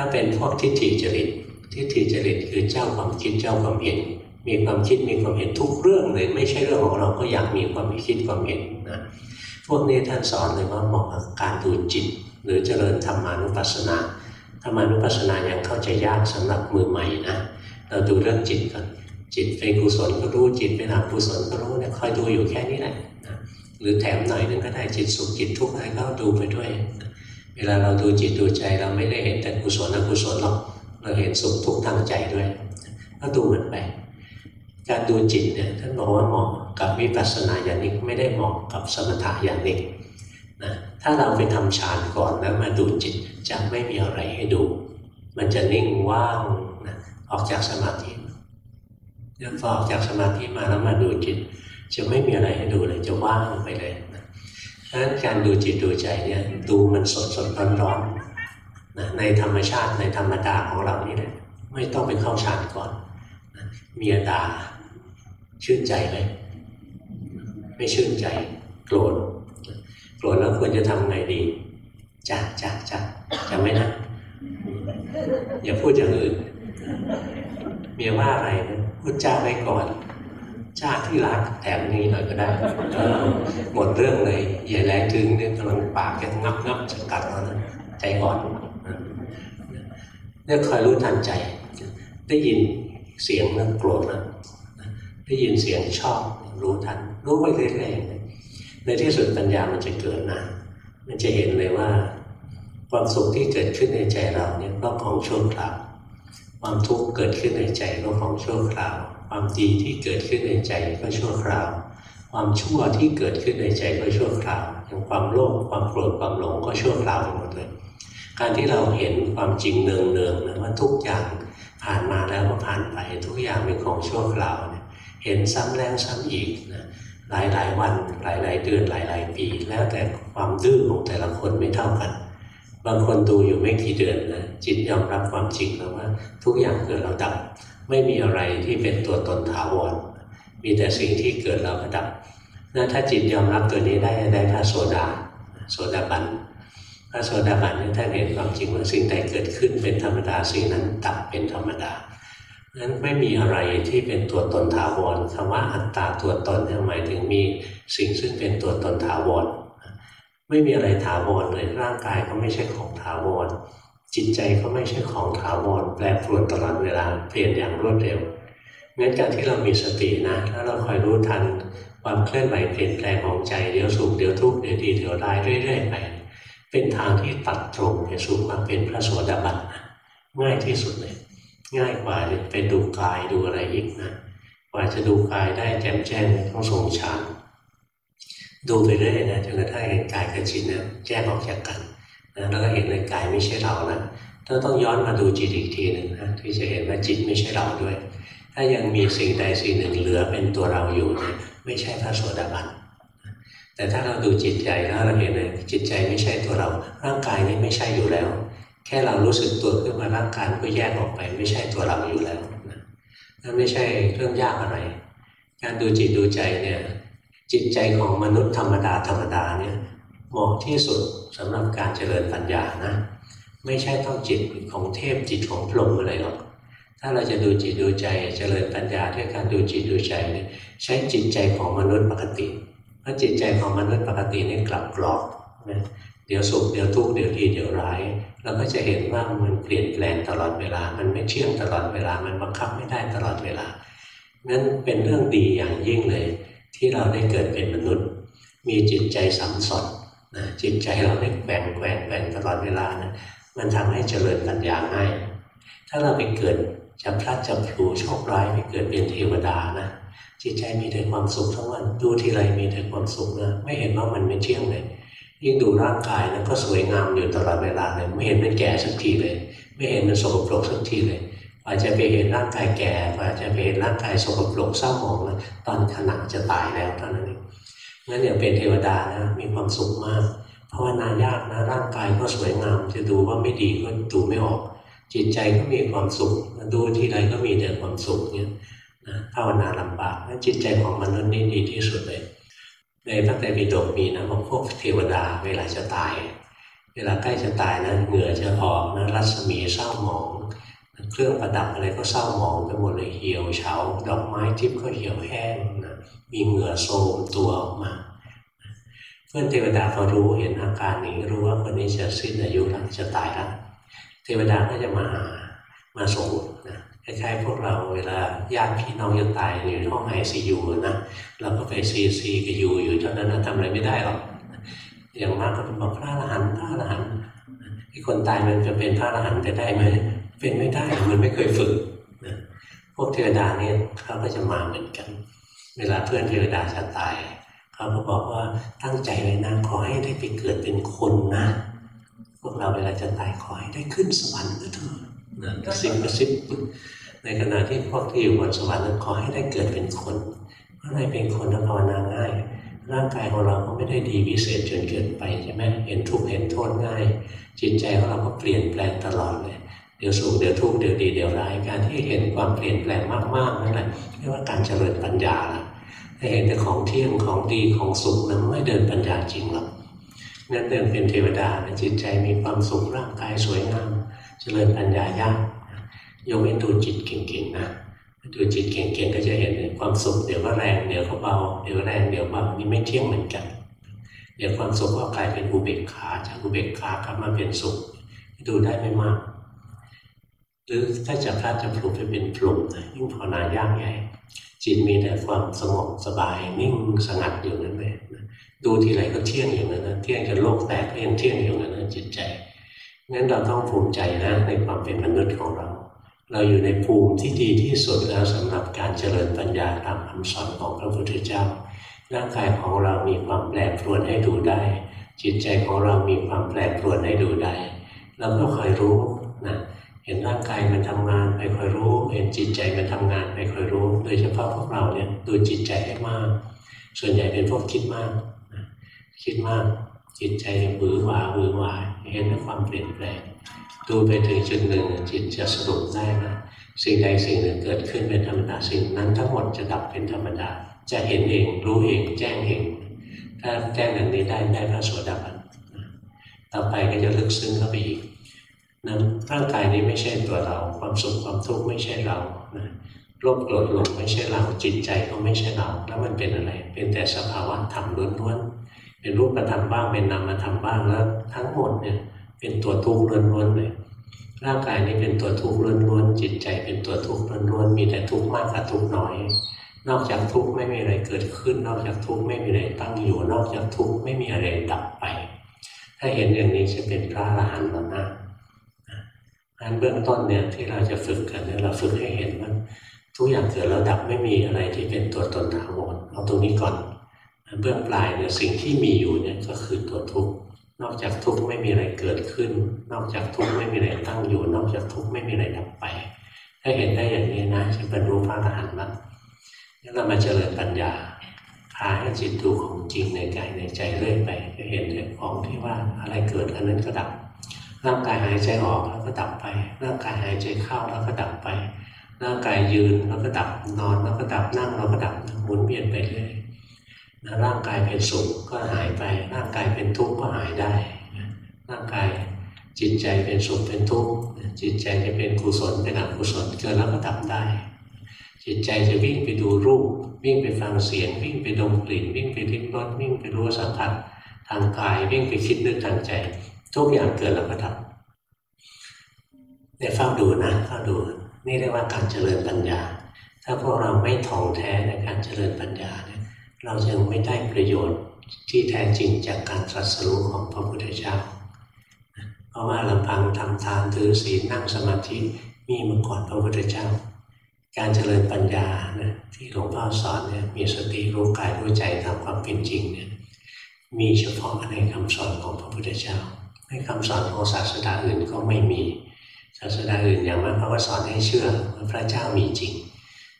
ถ้าเป็นพวกทิฏฐิจริต ทิฏฐิจริตคือเจ้าความคิดเจ้าความเห็น มีความคิดมีความเห็นทุกเรื่องเลยไม่ใช่เรื่องของเราก็อยากมีความคิดความเห็นนะพวกนี้ท่านสอนเลยว่าเหมาะกับการดูจิต หรือเจริญธรรมานุปัสสนาธรรมานุปัสสนายังเข้าใจยากสำหรับมือใหม่นะเราดูเรื่องจิตก่อนจิตเป็นกุศลก็รู้จิตเป็นอกุศลก็รู้เนี่ยคอยดูอยู่แค่นี้แหละนะหรือแถมหน่อยนึงก็ได้จิตสุขจิตทุกข์อะไรก็ดูไปด้วยนะ เวลาเราดูจิตดูใจเราไม่ได้เห็นแต่กุศลอกุศลหรอกเราเห็นสุขทุกข์ทางใจด้วยก็ดูมันไป การดูจิตเนี่ยท่านบอกว่าเหมาะกับวิปัสสนาญาณิกไม่ได้เหมาะกับสมถะญาณิกถ้าเราไปทำฌานก่อนแล้วมาดูจิตจะไม่มีอะไรให้ดู มันจะนิ่งว่างนะออกจากสมาธิเนื่องพอออกจากสมาธิมาแล้วมาดูจิต จะไม่มีอะไรให้ดูเลยจะว่างไปเลย นะดังนั้นการดูจิตดูใจเนี่ยดูมันสดสดร้อนร้อนนะในธรรมชาติในธรรมดาของเรานี่แหละไม่ต้องไปเข้าฌานก่อนนะเมียด่าชื่นใจไหมไม่ชื่นใจ โกรธโกรธแล้วควรจะทำไงดีจ้าจ้าจ้าจำไว้นะอย่าพูดอย่างอื่น เมียว่าอะไรนะพูดจ้าไว้ก่อน จ้าที่รักแถมนี้หน่อยก็ได้หมดเรื่องเลยอย่าแรงถึงเนี่ยกำลังปากแกงับงับจะกัดแล้วนะใจอ่อนเนี่ยคอยรู้ทันใจ ได้ยินเสียงนั้นโกรธนะได้ยินเสียงชอบ รู้ทัน รู้ไปเรื่อยๆในที่สุดปัญญามันจะเกิดนะ มันจะเห็นเลยว่า ความสุขที่เกิดขึ้นในใจเราเนี่ยก็ของชั่วคราวความทุกข์เกิดขึ้นในใจก็ของชั่วคราว ความดีที่เกิดขึ้นในใจก็ชั่วคราว ความชั่วที่เกิดขึ้นในใจก็ชั่วคราวอย่างความโลภความโกรธความหลงก็ชั่วคราวหมดเลยการที่เราเห็นความจริงเนืองๆนะว่าทุกอย่างผ่านมาแล้วก็ผ่านไป ทุกอย่างเป็นของชั่วคราวเนี่ยเห็นซ้ำแล้วซ้ำอีกนะหลายหลายวันหลายหลายเดือนหลายหลายปี แล้วแต่ความดื้อของแต่ละคนไม่เท่ากัน บางคนดูอยู่ไม่กี่เดือนนะจิตยอมรับความจริงแล้วว่า ทุกอย่างเกิดเราดับ ไม่มีอะไรที่เป็นตัวตนถาวร มีแต่สิ่งที่เกิดเราก็ดับนะถ้าจิตยอมรับตัวนี้ได้ได้พระโสดา โสดาบันพระโสดาบันนี่ท่านเห็นความจริงว่าสิ่งใดเกิดขึ้นเป็นธรรมดาสิ่งนั้นดับเป็นธรรมดานั้นไม่มีอะไรที่เป็นตัวตนถาวรคำว่าอัตตาตัวตนหมายถึงมีสิ่งซึ่งเป็นตัวตนถาวรไม่มีอะไรถาวรเลยร่างกายก็ไม่ใช่ของถาวร จิตใจก็ไม่ใช่ของถาวรแปรปรวนตลอดเวลาเปลี่ยนอย่างรวดเร็วงั้นการที่เรามีสตินะแล้วเราคอยรู้ทันความเคลื่อนไหวเปลี่ยนแปลงของใจเดี๋ยวสุขเดี๋ยวทุกข์เดี๋ยวดีเดี๋ยวร้ายเรื่อยๆไปเป็นทางที่ตัดตรงไปสู่ความเป็นพระโสดาบันง่ายที่สุดเลย ง่ายกว่าไปดูกายดูอะไรอีกนะกว่าจะดูกายได้แจ่มแจ้งต้องทรงฌานดูไปเรื่อยนะจนกระทั่งเห็นกายกับจิตนะแยกออกจากกัน นะแล้วก็เห็นเลยกายไม่ใช่เราแล้วถ้าต้องย้อนมาดูจิตอีกทีหนึ่งนะที่จะเห็นว่าจิตไม่ใช่เราด้วย ถ้ายังมีสิ่งใดสิ่งหนึ่งเหลือเป็นตัวเราอยู่เนี่ยไม่ใช่พระโสดาบันแต่ถ้าเราดูจิตใจแล้วเราเห็นเลยจิตใจไม่ใช่ตัวเรา ร่างกายนี้ไม่ใช่อยู่แล้ว แค่เรารู้สึกตัวขึ้นมาร่างกายก็แยกออกไป ไม่ใช่ตัวเราอยู่แล้วนะนั่นไม่ใช่เรื่องยากอะไร การดูจิตดูใจเนี่ยจิตใจของมนุษย์ธรรมดาธรรมดาเนี่ย เหมาะที่สุดสำหรับการเจริญปัญญานะ ไม่ใช่ต้องจิตของเทพจิตของพรหมอะไรหรอกถ้าเราจะดูจิตดูใจเจริญปัญญาด้วยการดูจิตดูใจเนี่ยใช้จิตใจของมนุษย์ปกติ เพราะจิตใจของมนุษย์ปกตินี่กลับกรอกนะเดี๋ยวสุขเดี๋ยวทุกข์เดี๋ยวดีเดี๋ยวร้ายเราก็จะเห็นว่ามันเปลี่ยนแปลงตลอดเวลา มันไม่เชื่องตลอดเวลามันบังคับไม่ได้ตลอดเวลานั้นเป็นเรื่องดีอย่างยิ่งเลย ที่เราได้เกิดเป็นมนุษย์ มีจิตใจสัมสดน จิตใจเราได้แกว่งแกว่งแกว่งตลอดเวลานะมันทำให้เจริญปัญญาง่ายถ้าเราไปเกิดจะพลัดจะพลูโชคร้ายไปเกิดเป็นเทวดานะจิตใจมีแต่ความสุขทั้งวันดูทีไรมีแต่ความสุขนะไม่เห็นว่ามันไม่เที่ยงเลยยิ่งดูร่างกายนะก็สวยงามอยู่ตลอดเวลาเลยไม่เห็นมันแก่สักทีเลย ไม่เห็นมันสกปรกสักทีเลยอาจจะไปเห็นร่างกายแก่อาจจะไปเห็นร่างกายสกปรกเศร้าหมองตอนขณะจะตายแล้วเท่านั้นเอง งั้นอย่างเป็นเทวดานะมีความสุขมากภาวนายากนะร่างกายก็สวยงาม จะดูว่าไม่ดีก็ดูไม่ออก จิตใจก็มีความสุข ดูที่ไรก็มีแต่ความสุขเนี่ยนะภาวนาลำบากจิตใจของมนุษย์นี่ดีที่สุดเลยในพระไตรปิฎกมีนะบอกพวกเทวดาเวลาจะตาย เวลาใกล้จะตายนะเหงื่อจะออกนะรัศมีเศร้าหมอง เครื่องประดับอะไรก็เศร้าหมองไปหมดเลยเหี่ยวเฉาดอกไม้ทิพย์ก็เหี่ยวแห้งนะมีเหงื่อโทมตัวออกมา เพื่อนเทวดาเขารู้เห็นอาการนี้รู้ว่าคนนี้จะสิ้นอายุแล้วจะตายแล้วเทวดาก็จะมาหามาส่งนะคล้ายๆพวกเราเวลาญาติพี่น้องจะตายอยู่ห้องไอซียูนะเราก็ไปซีซีกับยูอยู่เท่านั้นทำอะไรไม่ได้หรอกอย่างมากก็บอกพระอรหันต์พระอรหันต์ที่คนตายมันจะเป็นพระอรหันต์จะได้ไหมเป็นไม่ได้มันไม่เคยฝึกนะพวกเทวดาเนี่ยเขาก็จะมาเหมือนกัน เวลาเพื่อนเทวดาจะตาย เขาก็บอกว่าตั้งใจไว้นะขอให้ได้ไปเกิดเป็นคนนะ พวกเราเวลาจะตายขอให้ได้ขึ้นสวรรค์นะเถอนะกระซิบกระซิบในขณะที่พวกที่อยู่บนสวรรค์นั้นขอให้ได้เกิดเป็นคนเพราะอะไรเป็นคนแล้วภาวนาง่าย ร่างกายของเราก็ไม่ได้ดีวิเศษจนเกินไปใช่ไหมเห็นทุกข์เห็นโทษง่าย จิตใจของเราก็เปลี่ยนแปลงตลอดเลยเดี๋ยวสุขเดี๋ยวทุกข์เดี๋ยวดีเดี๋ยวร้ายการที่เห็นความเปลี่ยนแปลงมากๆนั่นแหละเรียกว่าการเจริญปัญญาละถ้า เห็นแต่ของเที่ยงของดีของสุขนั้นไม่เดินปัญญาจริงหรอกงั้นเดินเป็นเทวดาจิตใจมีความสุขร่างกายสวยงามเจริญปัญญายากยกเว้นดูจิตเก่งๆนะดูจิตเก่งๆก็จะเห็นความสุขเดี๋ยวก็แรงเดี๋ยวก็เบาเดี๋ยวแรงเดี๋ยวเบานี่ไม่เที่ยงเหมือนกัน เดี๋ยวความสุขก็กลายเป็นอุเบกขาจากอุเบกขากลับมาเป็นสุข ดูได้ไม่มาก หรือถ้าจะพลาดจะปลุกไปเป็นปลุกนะยิ่งภาวนายากใหญ่ จิตมีแต่ความสงบสบายนิ่งสงัดอยู่นั่นเลยดูทีไรก็เที่ยงอยู่นั่นนะเที่ยงจะโลกแตกก็ยังเที่ยงอยู่นั่นนะจิตใจงั้นเราต้องภูมิใจนะในความเป็นมนุษย์ของเรา เราอยู่ในภูมิที่ดีที่สุดแล้วสำหรับการเจริญปัญญาตามคำสอนของพระพุทธเจ้า ร่างกายของเรามีความแปรปรวนให้ดูได้ จิตใจของเรามีความแปรปรวนให้ดูได้ เราก็คอยรู้นะ เห็นร่างกายมันทำงานไปคอยรู้ เห็นจิตใจมันทำงานไปคอยรู้ โดยเฉพาะพวกเราเนี่ยดูจิตใจให้มาก ส่วนใหญ่เป็นพวกคิดมากคิดมากจิตใจหวือหวาหวือหวาเห็นความเปลี่ยนแปลงดูไปถึงจุดหนึ่งจิตจะสรุปได้นะสิ่งใดสิ่งหนึ่งเกิดขึ้นเป็นธรรมดาสิ่งนั้นทั้งหมดจะดับเป็นธรรมดา จะเห็นเองรู้เองแจ้งเองถ้าแจ้งอย่างนี้ได้ได้พระโสดาบันต่อไปก็จะลึกซึ้งเข้าไปอีก นั้นร่างกายนี้ไม่ใช่ตัวเรา ความสุขความทุกข์ไม่ใช่เรานะโลภโกรธหลงไม่ใช่เรา จิตใจก็ไม่ใช่เรา แล้วมันเป็นอะไร เป็นแต่สภาวะธรรมล้วนๆ เป็นรูปธรรมบ้าง เป็นนามธรรมบ้าง แล้วทั้งหมดเนี่ยเป็นตัวทุกข์ล้วนๆเลย ร่างกายนี้เป็นตัวทุกข์ล้วนๆ จิตใจเป็นตัวทุกข์ล้วนๆ มีแต่ทุกข์มากกับทุกข์น้อย นอกจากทุกข์ไม่มีอะไรเกิดขึ้น นอกจากทุกข์ไม่มีอะไรตั้งอยู่ นอกจากทุกข์ไม่มีอะไรดับไป ถ้าเห็นอย่างนี้จะเป็นพระอรหันต์แล้วนะ อันเบื้องต้นเนี่ยที่เราจะฝึกกันเนี่ยเราฝึกให้เห็นว่าทุกอย่างเกิดแล้วดับไม่มีอะไรที่เป็นตัวตนถาวรเอาตรงนี้ก่อนเบื้องปลายเนี่ยสิ่งที่มีอยู่เนี่ยก็คือตัวทุกข์นอกจากทุกข์ไม่มีอะไรเกิดขึ้น นอกจากทุกข์ไม่มีอะไรตั้งอยู่ นอกจากทุกข์ไม่มีอะไรดับไป ถ้าเห็นได้อย่างนี้นะจะเป็นรู้พระอรหันต์แล้วนี่เรามาเจริญปัญญาพาให้จิตดูของจริงในใจในใจเรื่อยไปจะเห็นเรื่องของที่ว่าอะไรเกิดอันนั้นก็ดับ ร่างกายหายใจออกแล้วก็ดับไป ร่างกายหายใจเข้าแล้วก็ดับไป ร่างกายยืนแล้วก็ดับนอนแล้วก็ดับนั่งแล้วก็ดับหมุนเวียนไปเรื่อยร่างกายเป็นสุขก็หายไป ร่างกายเป็นทุกข์ก็หายได้ ร่างกายจิตใจเป็นสุขเป็นทุกข์จิตใจจะเป็นกุศลเป็นอกุศลเกิดแล้วก็ดับได้ จิตใจจะวิ่งไปดูรูป วิ่งไปฟังเสียง วิ่งไปดมกลิ่น วิ่งไปริมรสวิ่งไปรู้สัมผัสทางกายวิ่งไปคิดนึกทางใจ ทุกอย่างเกิดแล้วก็ดับเนี่ยเฝ้าดูนะเฝ้าดู นี่เรียกว่าการเจริญปัญญา ถ้าพวกเราไม่ท่องแท้ในการเจริญปัญญาเนี่ยเรายังไม่ได้ประโยชน์ที่แท้จริงจากการตรัสรู้ของพระพุทธเจ้า เพราะว่าลำพังทำทานถือศีลนั่งสมาธิมีมาก่อนพระพุทธเจ้า การเจริญปัญญานะที่หลวงพ่อสอนเนี่ยมีสติรู้กายรู้ใจตามความเป็นจริงเนี่ยมีเฉพาะในคำสอนของพระพุทธเจ้า ในคำสอนของศาสดาอื่นก็ไม่มี ศาสดาอื่นอย่างมากเขาก็สอนให้เชื่อว่าพระเจ้ามีจริง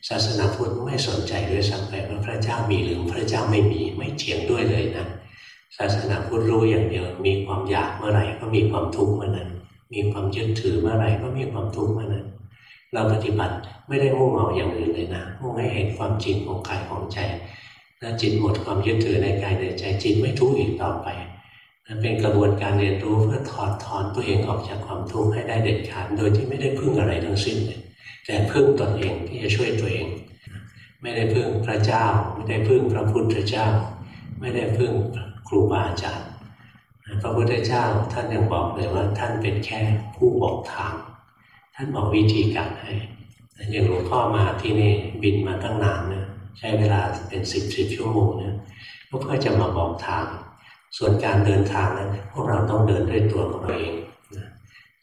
ศาสนาพุทธไม่สนใจด้วยซ้ำไปว่าพระเจ้ามีหรือพระเจ้าไม่มีไม่เถียงด้วยเลยนะ ศาสนาพุทธรู้อย่างเดียวมีความอยากเมื่อไหร่ก็มีความทุกข์เมื่อนั้น มีความยึดถือเมื่อไหร่ก็มีความทุกข์เมื่อนั้น เราปฏิบัติไม่ได้มุ่งเอาอย่างอื่นเลยนะมุ่งให้เห็นความจริงของกายของใจแล้วจิตหมดความยึดถือในกายในใจจิตไม่ทุกข์อีกต่อไปันเป็นกระบวนการเรียนรู้เพื่อถอดถอนตัวเองออกจากความทุกข์ให้ได้เด็ดขาดโดยที่ไม่ได้พึ่งอะไรทั้งสิ้นเลยแต่พึ่งตนเองที่จะช่วยตัวเอง ไม่ได้พึ่งพระเจ้า ไม่ได้พึ่งพระพุทธเจ้า ไม่ได้พึ่งครูบาอาจารย์พระพุทธเจ้าท่านยังบอกเลยว่าท่านเป็นแค่ผู้บอกทาง ท่านบอกวิธีการให้อย่างหลวงพ่อมาที่นี่บินมาตั้งนานเนี่ยใช้เวลาเป็นสิบสิบชั่วโมงเนี่ยเพื่อจะมาบอกทาง ส่วนการเดินทางนั้นพวกเราต้องเดินด้วยตัวของเราเอง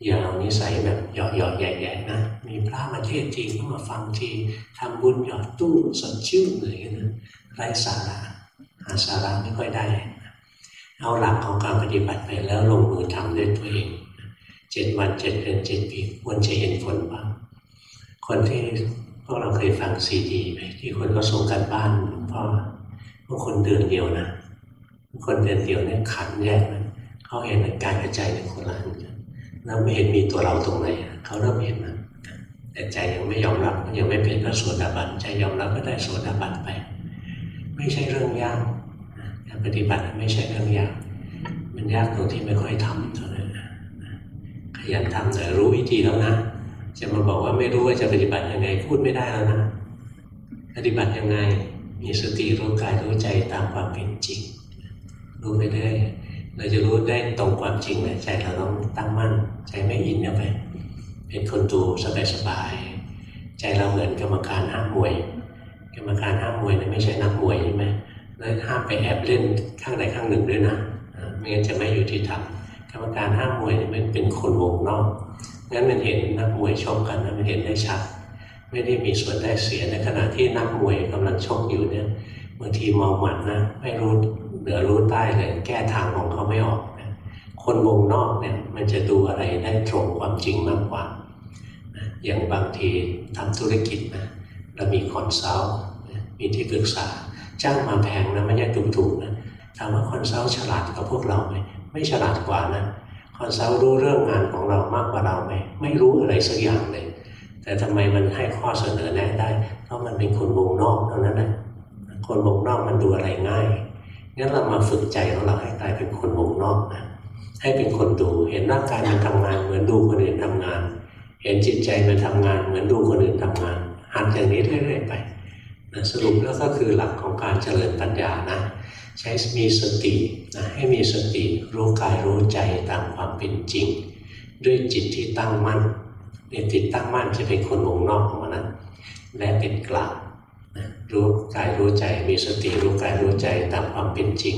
อย่าเอานิสัยแบบหยอกหยอกแย่ๆนะ มีพระมาเทศจริงก็มาฟังทีทำบุญหยอดตู้สดชื่นเลยนะไร้สาระหาสาระไม่ค่อยได้ เอาหลักของการปฏิบัติไปแล้วลงมือทำด้วยตัวเองเจ็ดวันเจ็ดเดือนเจ็ดปีควรจะเห็นผลบ้างคนที่พวกเราเคยฟังซีดีไหมที่คนก็ส่งกันบ้านหลวงพ่อบางคนเดือนเดียวนะ คนเดือนเดียวเนี่ยขันแยกเขาเห็นการกระจายในคนละอันกันแล้วไม่เห็นมีตัวเราตรงไหนเขาเริ่มเห็นนะแต่ใจยังไม่ยอมรับยังไม่เป็นพระโสดาบันใจยอมรับก็ได้โสดาบันไป ไม่ใช่เรื่องยากการปฏิบัติไม่ใช่เรื่องยาก มันยากตรงที่ไม่ค่อยทำเท่านั้นขยันทำแต่รู้วิธีแล้วนะจะมาบอกว่าไม่รู้ว่าจะปฏิบัติยังไงพูดไม่ได้แล้วนะ ปฏิบัติยังไงมีสติรู้กายรู้ใจตามความเป็นจริง รู้ไปเรื่อยเราจะรู้ได้ตรงความจริงเลยใจเราต้องตั้งมั่น ใจไม่อินเข้าไปเป็นคนดูสบายๆใจเราเหมือนกรรมการห้ามมวย กรรมการห้ามมวยเนะไม่ใช่นักมวยใช่ไหมแล้วห้ามไปแอบเล่นข้างใดข้างหนึ่งด้วยนะไม่งั้นจะไม่อยู่ที่ทำกรรมการห้ามมวยเนี่ยมันเป็นคนวงนอกงั้นมันเห็นนักมวยชกกันนะมันเห็นได้ชัดไม่ได้มีส่วนได้เสียในขณะที่นักมวยกำลังชกอยู่เนี่ยบางทีเมาหมัดนะไม่รู้ เหนือรู้ใต้เลยแก้ทางของเขาไม่ออกนะคนวงนอกเนี่ยมันจะดูอะไรได้ตรงความจริงมากกว่านะอย่างบางทีทำธุรกิจนะเรามี consultมีที่ปรึกษาจ้างมาแพงนะไม่ใช่ถูกๆนะถามว่า consult ฉลาดกว่าพวกเราไหมไม่ฉลาดกว่านะ consult รู้เรื่องงานของเรามากกว่าเราไหมไม่รู้อะไรสักอย่างเลย แต่ทำไมมันให้ข้อเสนอแนะได้ เพราะมันเป็นคนวงนอกเท่านั้นแหละคนวงนอกมันดูอะไรง่าย งั้นเรามาฝึกใจของเราให้กลายเป็นคนวงนอกนะให้เป็นคนดู เห็นร่างกายมันทำงาน เหมือนดูคนอื่นทำงาน เห็นจิตใจมันทำงาน เหมือนดูคนอื่นทำงานหัดอย่างนี้เรื่อยๆไปนะสรุปแล้วก็คือหลักของการเจริญปัญญานะ ใช้มีสตินะให้มีสติรู้กายรู้ใจตามความเป็นจริง ด้วยจิตที่ตั้งมั่นเนี่ยจิตตั้งมั่นจะเป็นคนวงนอกของมันนะและเป็นกลาง รู้กายรู้ใจมีสติรู้กายรู้ใจตามความเป็นจริง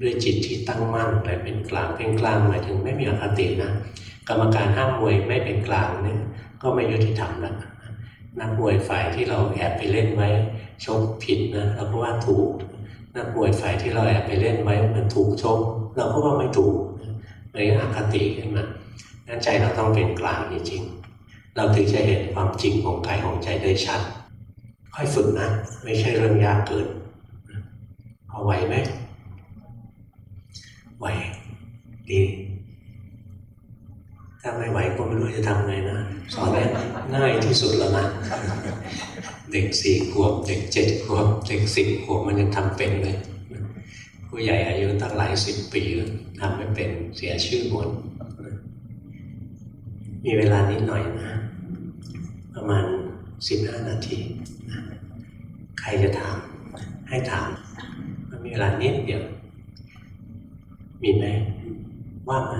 ด้วยจิตที่ตั้งมั่นและเป็นกลางเป็นกลางหมายถึงไม่มีอคตินะกรรมการห้ามมวยไม่เป็นกลางเนี่ยก็ไม่ยุติธรรมแล้วนักมวยฝ่ายที่เราแอบไปเล่นไว้ชกผิดนะเราก็ว่าถูก นักมวยฝ่ายที่เราแอบไปเล่นไว้มันถูกชกเราก็ว่าไม่ถูกเลยอคติขึ้นมางั้นใจเราต้องเป็นกลางจริงๆเราถึงจะเห็นความจริงของกายของใจได้ชัด ค่อยฝึกนะ ไม่ใช่เรื่องยากเกินพอไหวไหมไหวดีถ้าไม่ไหวก็ไม่รู้จะทำไงนะสอนได้ง่ายที่สุดแล้วนะเด็กสี่ขวบเด็กเจ็ดขวบเด็กสิบขวบมันยังทำเป็นเลยผู้ใหญ่อายุตั้งหลายสิบปีทำไม่เป็นเสียชื่อหมดมีเวลานิดหน่อยนะ ประมาณสิบห้านาที ใครจะถาม ให้ถามมีเวลานิดเดียว มีไหมว่างไหม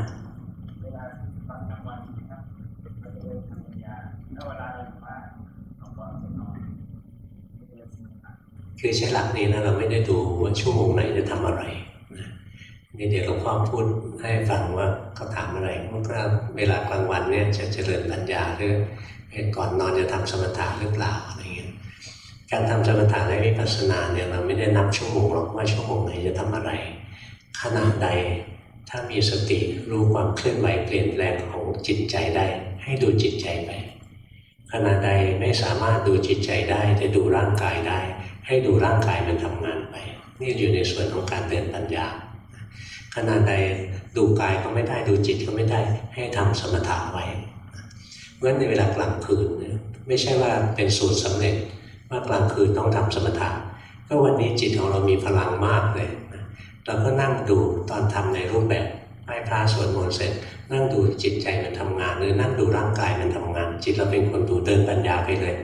คือใช้หลักนี้นะเราไม่ได้ดูว่าชั่วโมงไหนจะทำอะไรนะนี่เดี๋ยวหลวงพ่อพูดให้ฟังว่าเขาถามอะไรเมื่อเวลากลางวันเนี่ยจะเจริญปัญญาหรือก่อนนอนจะทำสมถะหรือเปล่าอะไร การทำสมถะในวิปัสสนาเนี่ยเราไม่ได้นับชั่วโมงหรอกว่าชั่วโมงไหนจะทำอะไร ขนาดใดถ้ามีสติรู้ความเคลื่อนไหวเปลี่ยนแปลงของจิตใจได้ ให้ดูจิตใจไป ขณะใดไม่สามารถดูจิตใจได้แต่ดูร่างกายได้ ให้ดูร่างกายมันทำงานไป นี่อยู่ในส่วนของการเดินปัญญา ขณะใดดูกายก็ไม่ได้ดูจิตก็ไม่ได้ ให้ทำสมถะไว้เพราะฉะนั้นในเวลากลางคืน ไม่ใช่ว่าเป็นสูตรสำเร็จ ว่ากลางคืนต้องทำสมถะก็วันนี้จิตของเรามีพลังมากเลยเราก็นั่งดูตอนทำในรูปแบบไหว้พระสวดมนต์เสร็จ นั่งดูจิตใจมันทำงาน หรือนั่งดูร่างกายมันทำงาน จิตเราเป็นคนดูเดินปัญญาไปเลย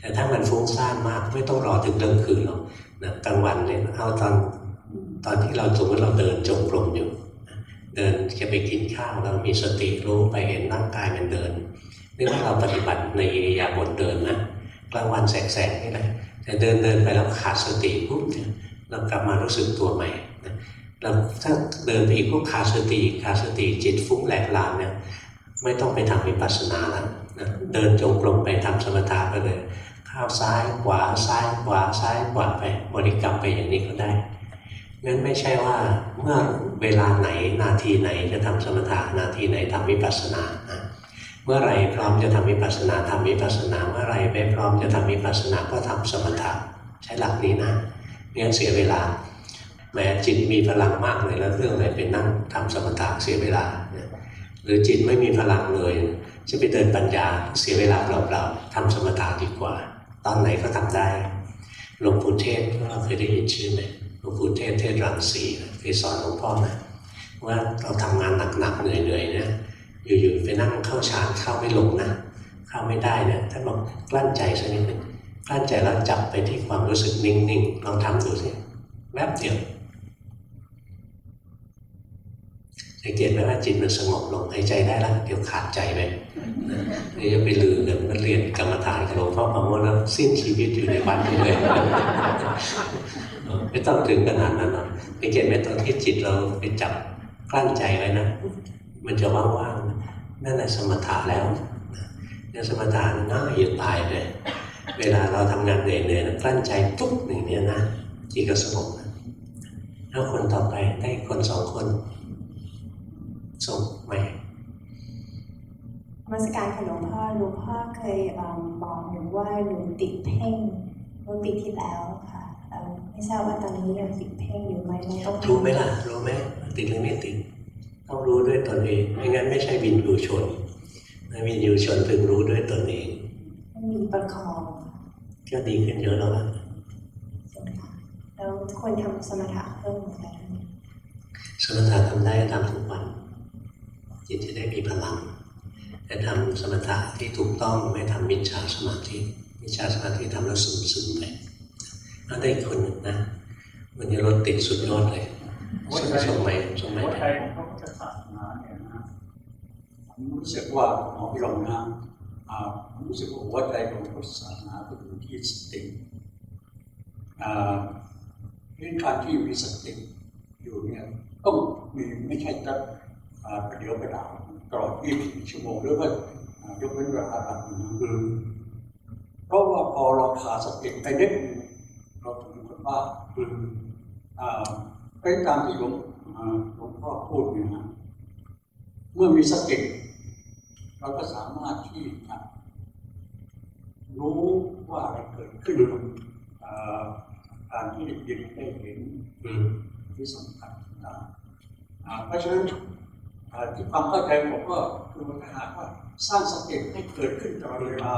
แต่ถ้ามันฟุ้งซ่านมากไม่ต้องรอถึงกลางคืนหรอกนะกลางวันเนี่ยเอาตอนตอนที่เราสมมติเราเดินจงกรมอยู่เดินจะไปกินข้าวเรามีสติรู้ไปเห็นร่างกายมันเดินนี่ว่าเราปฏิบัติในอิริยาบถเดินนะ กลางวันแสกๆนี่แหละแต่เดินเดินไปแล้วขาดสติปุ๊บเนี่ยเรากลับมารู้สึกตัวใหม่เราถ้าเดินไปอีกก็ขาดสติขาดสติจิตฟุ้งแหลกลานเนี่ยไม่ต้องไปทำวิปัสสนาแล้วนะเดินจงกรมไปทำสมถะไปเลยข้าวซ้ายขวาซ้ายขวาซ้ายขวาไปบริกรรมไปอย่างนี้ก็ได้งั้นไม่ใช่ว่าเมื่อเวลาไหนนาทีไหนจะทำสมถะนาทีไหนทำวิปัสสนา เมื่อไรพร้อมจะทำวิปัสสนาทำวิปัสสนาเมื่อไรไม่พร้อมจะทำวิปัสสนาก็ทำสมถะใช้หลักนี้นะงั้นเสียเวลาแม้จิตมีพลังมากเลยแล้วเรื่องอะไรไปนั่งทำสมถะเสียเวลาหรือจิตไม่มีพลังเลยจะไปเดินปัญญาเสียเวลาเปล่าๆทำสมถะดีกว่า ตอนไหนก็ทำได้หลวงปู่เทศเราเคยได้ยินชื่อไหมหลวงปู่เทศเทศรังสีเคยสอนหลวงพ่อนะว่าเราทำงานหนักๆเหนื่อยๆเนี่ย อยู่ๆไปนั่งเข้าฌานเข้าไม่ลงนะเข้าไม่ได้เนี่ยท่านบอกกลั้นใจสักนิดหนึ่งกลั้นใจแล้วจับไปที่ความรู้สึกนิ่งๆลองทำดูสิแวบเดียวสังเกตไหมว่าจิตมันสงบลงหายใจได้แล้วเดี๋ยวขาดใจไปนี่จะไปลือกันมันเรียนกรรมฐานกับหลวงพ่อประโมทแล้วสิ้นชีวิตอยู่ในวัดนี้เลยไม่ต้องถึงขนาดนั้นหรอกสังเกตไหมตอนที่จิตเราไปจับกลั้นใจไว้นะมันจะว่างๆ นั่นแหละสมถะแล้วเนี่ยสมถะง่ายจะตายเลย เวลาเราทำงานเหนื่อยๆกลั้นใจปุ๊บอย่างนี้นะจิตก็สงบแล้วคนต่อไปได้คนสองคนส่งไหมมาสการค่ะหลวงพ่อหลวงพ่อเคยบอกหนูว่าหนูติดเพ่งเมื่อปีที่แล้วค่ะไม่ทราบว่าตอนนี้ยังติดเพ่งอยู่ไหมต้องรู้ไหมล่ะรู้ไหมติดหรือไม่ติด ต้องรู้ด้วยตนเอง ไม่งั้นไม่ใช่วินยูชนวินยูชนถึงรู้ด้วยตนเองมีประคองก็ดีขึ้นเยอะแล้วล่ะแล้วควรทำสมถะเพิ่มไหมสมถะทำได้ทำทุกวันจิตจะได้มีพลังแต่ทำสมถะที่ถูกต้องไม่ทำมิจฉาสมาธิมิจฉาสมาธิทำแล้วซึมซึมไปถ้าได้คนหนึ่งนะมันจะรถติดสุดยอดเลย ส่งไหมส่งไหมไทยของพระพุทธศาสนาเนี่ยนะผมรู้สึกว่าหมอพิรมนะผมรู้สึกว่าหัวใจของพุทธศาสนาก็อยู่ที่สติเรื่องการที่มีสติอยู่เนี่ยต้องมีไม่ใช่แต่ประเดี๋ยวประดาวตลอด24ชั่วโมงหรือว่ายกเว้นเวลาแบบนึงคือเพราะว่าพอเราขาดสติไปนิดเราถึงกับว่าคือ เป็นตามที่หลวงหลวงพ่อพูดเนี่ยนะเมื่อมีสติเราก็สามารถที่จะรู้ว่าอะไรเกิดขึ้นการที่ได้ยินได้เห็นที่สำคัญต่างเพราะฉะนั้นที่ความเข้าใจผมก็คือมันหากว่าสร้างสติให้เกิดขึ้นตลอดเวลา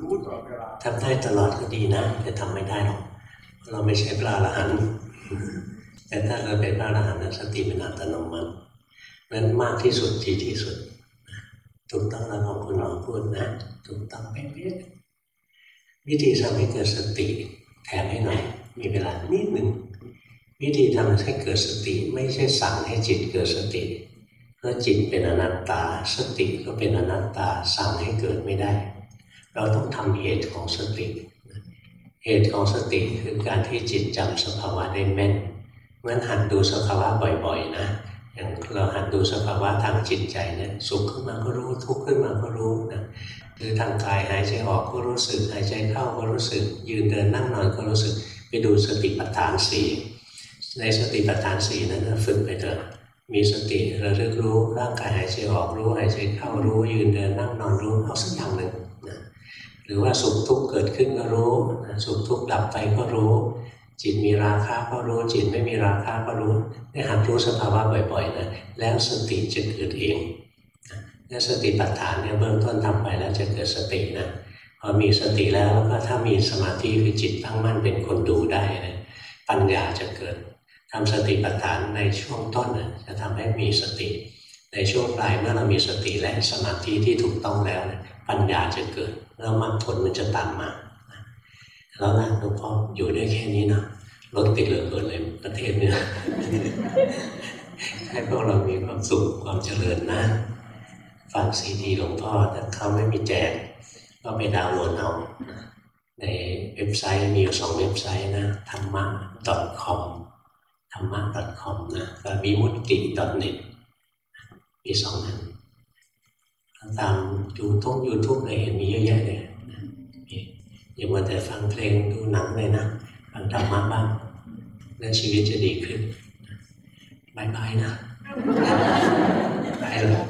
รู้ตลอดเวลาทำได้ตลอดก็ดีนะแต่ทำไม่ได้หรอกเราไม่ใช่พระอรหันต์ แต่ถ้าเราเป็นพระอรหันต์สติเป็นอัตโนมัตินั้นมากที่สุดทีที่สุดถูกต้องแล้วของคุณหมอพูดนะถูกต้องเป๊ะวิธีทำให้เกิดสติแถมให้หน่อยมีเวลานิดหนึ่งวิธีทำให้เกิดสติไม่ใช่สั่งให้จิตเกิดสติ เพราะจิตเป็นอนัตตา สติก็เป็นอนัตตาสั่งให้เกิดไม่ได้ เราต้องทำเหตุของสติ เหตุของสติคือการที่จิตจำสภาวะได้แม่นเมื่อหัดดูสภาวะบ่อยๆนะอย่างเราหัดดูสภาวะทางจิตใจเนี่ยสุขขึ้นมาก็รู้ทุกข์ขึ้นมาก็รู้นะหรือทางกายหายใจออกก็รู้สึกหายใจเข้าก็รู้สึก ยืนเดินนั่งนอนก็รู้สึกไปดูสติปัฏฐานสี่ในสติปัฏฐานสี่นั้นฝึกไปเถอะมีสติระลึกรู้ร่างกายหายใจออกรู้หายใจเข้ารู้ยืนเดินนั่งนอนรู้เอาสักอย่างหนึ่ง หรือว่าสุขทุกข์เกิดขึ้นก็รู้สุขทุกข์ดับไปก็รู้ จิตมีราคาก็รู้ จิตไม่มีราคาก็รู้ได้หัดรู้สภาวะบ่อยๆนะแล้วสติจะเกิดเองนี่สติปัฏฐานเนี่ยเบื้องต้นทำไปแล้วจะเกิดสตินะพอมีสติแล้วก็ถ้ามีสมาธิคือจิตตั้งมั่นเป็นคนดูได้นะปัญญาจะเกิดทำสติปัฏฐานในช่วงต้นจะทำให้มีสติ ในช่วงปลายเมื่อเรามีสติและสมาธิที่ถูกต้องแล้วปัญญาจะเกิด แล้วมรรคผลมันจะตามมาแล้วนะหลวงพ่ออยู่ได้แค่นี้นะรถติดเหลือเกินเลยประเทศเนี้ยให้พวกเรามีความสุขความเจริญนะฟังซีดีหลวงพ่อแต่เขาไม่มีแจก ก็ไปดาวน์โหลดเอาในเว็บไซต์มีอยู่สองเว็บไซต์นะธรรมะ .com ธรรมะ .com นะกับมีมุติ .net มีสองนั้น ตามยูทูบยูทูบเลยเห็นมีเยอะแยะเลยอย่ามัวแต่ฟังเพลงดูหนังเลยนะฟังธรรมะบ้างนั่นชีวิตจะดีขึ้นบายบายนะไปเลย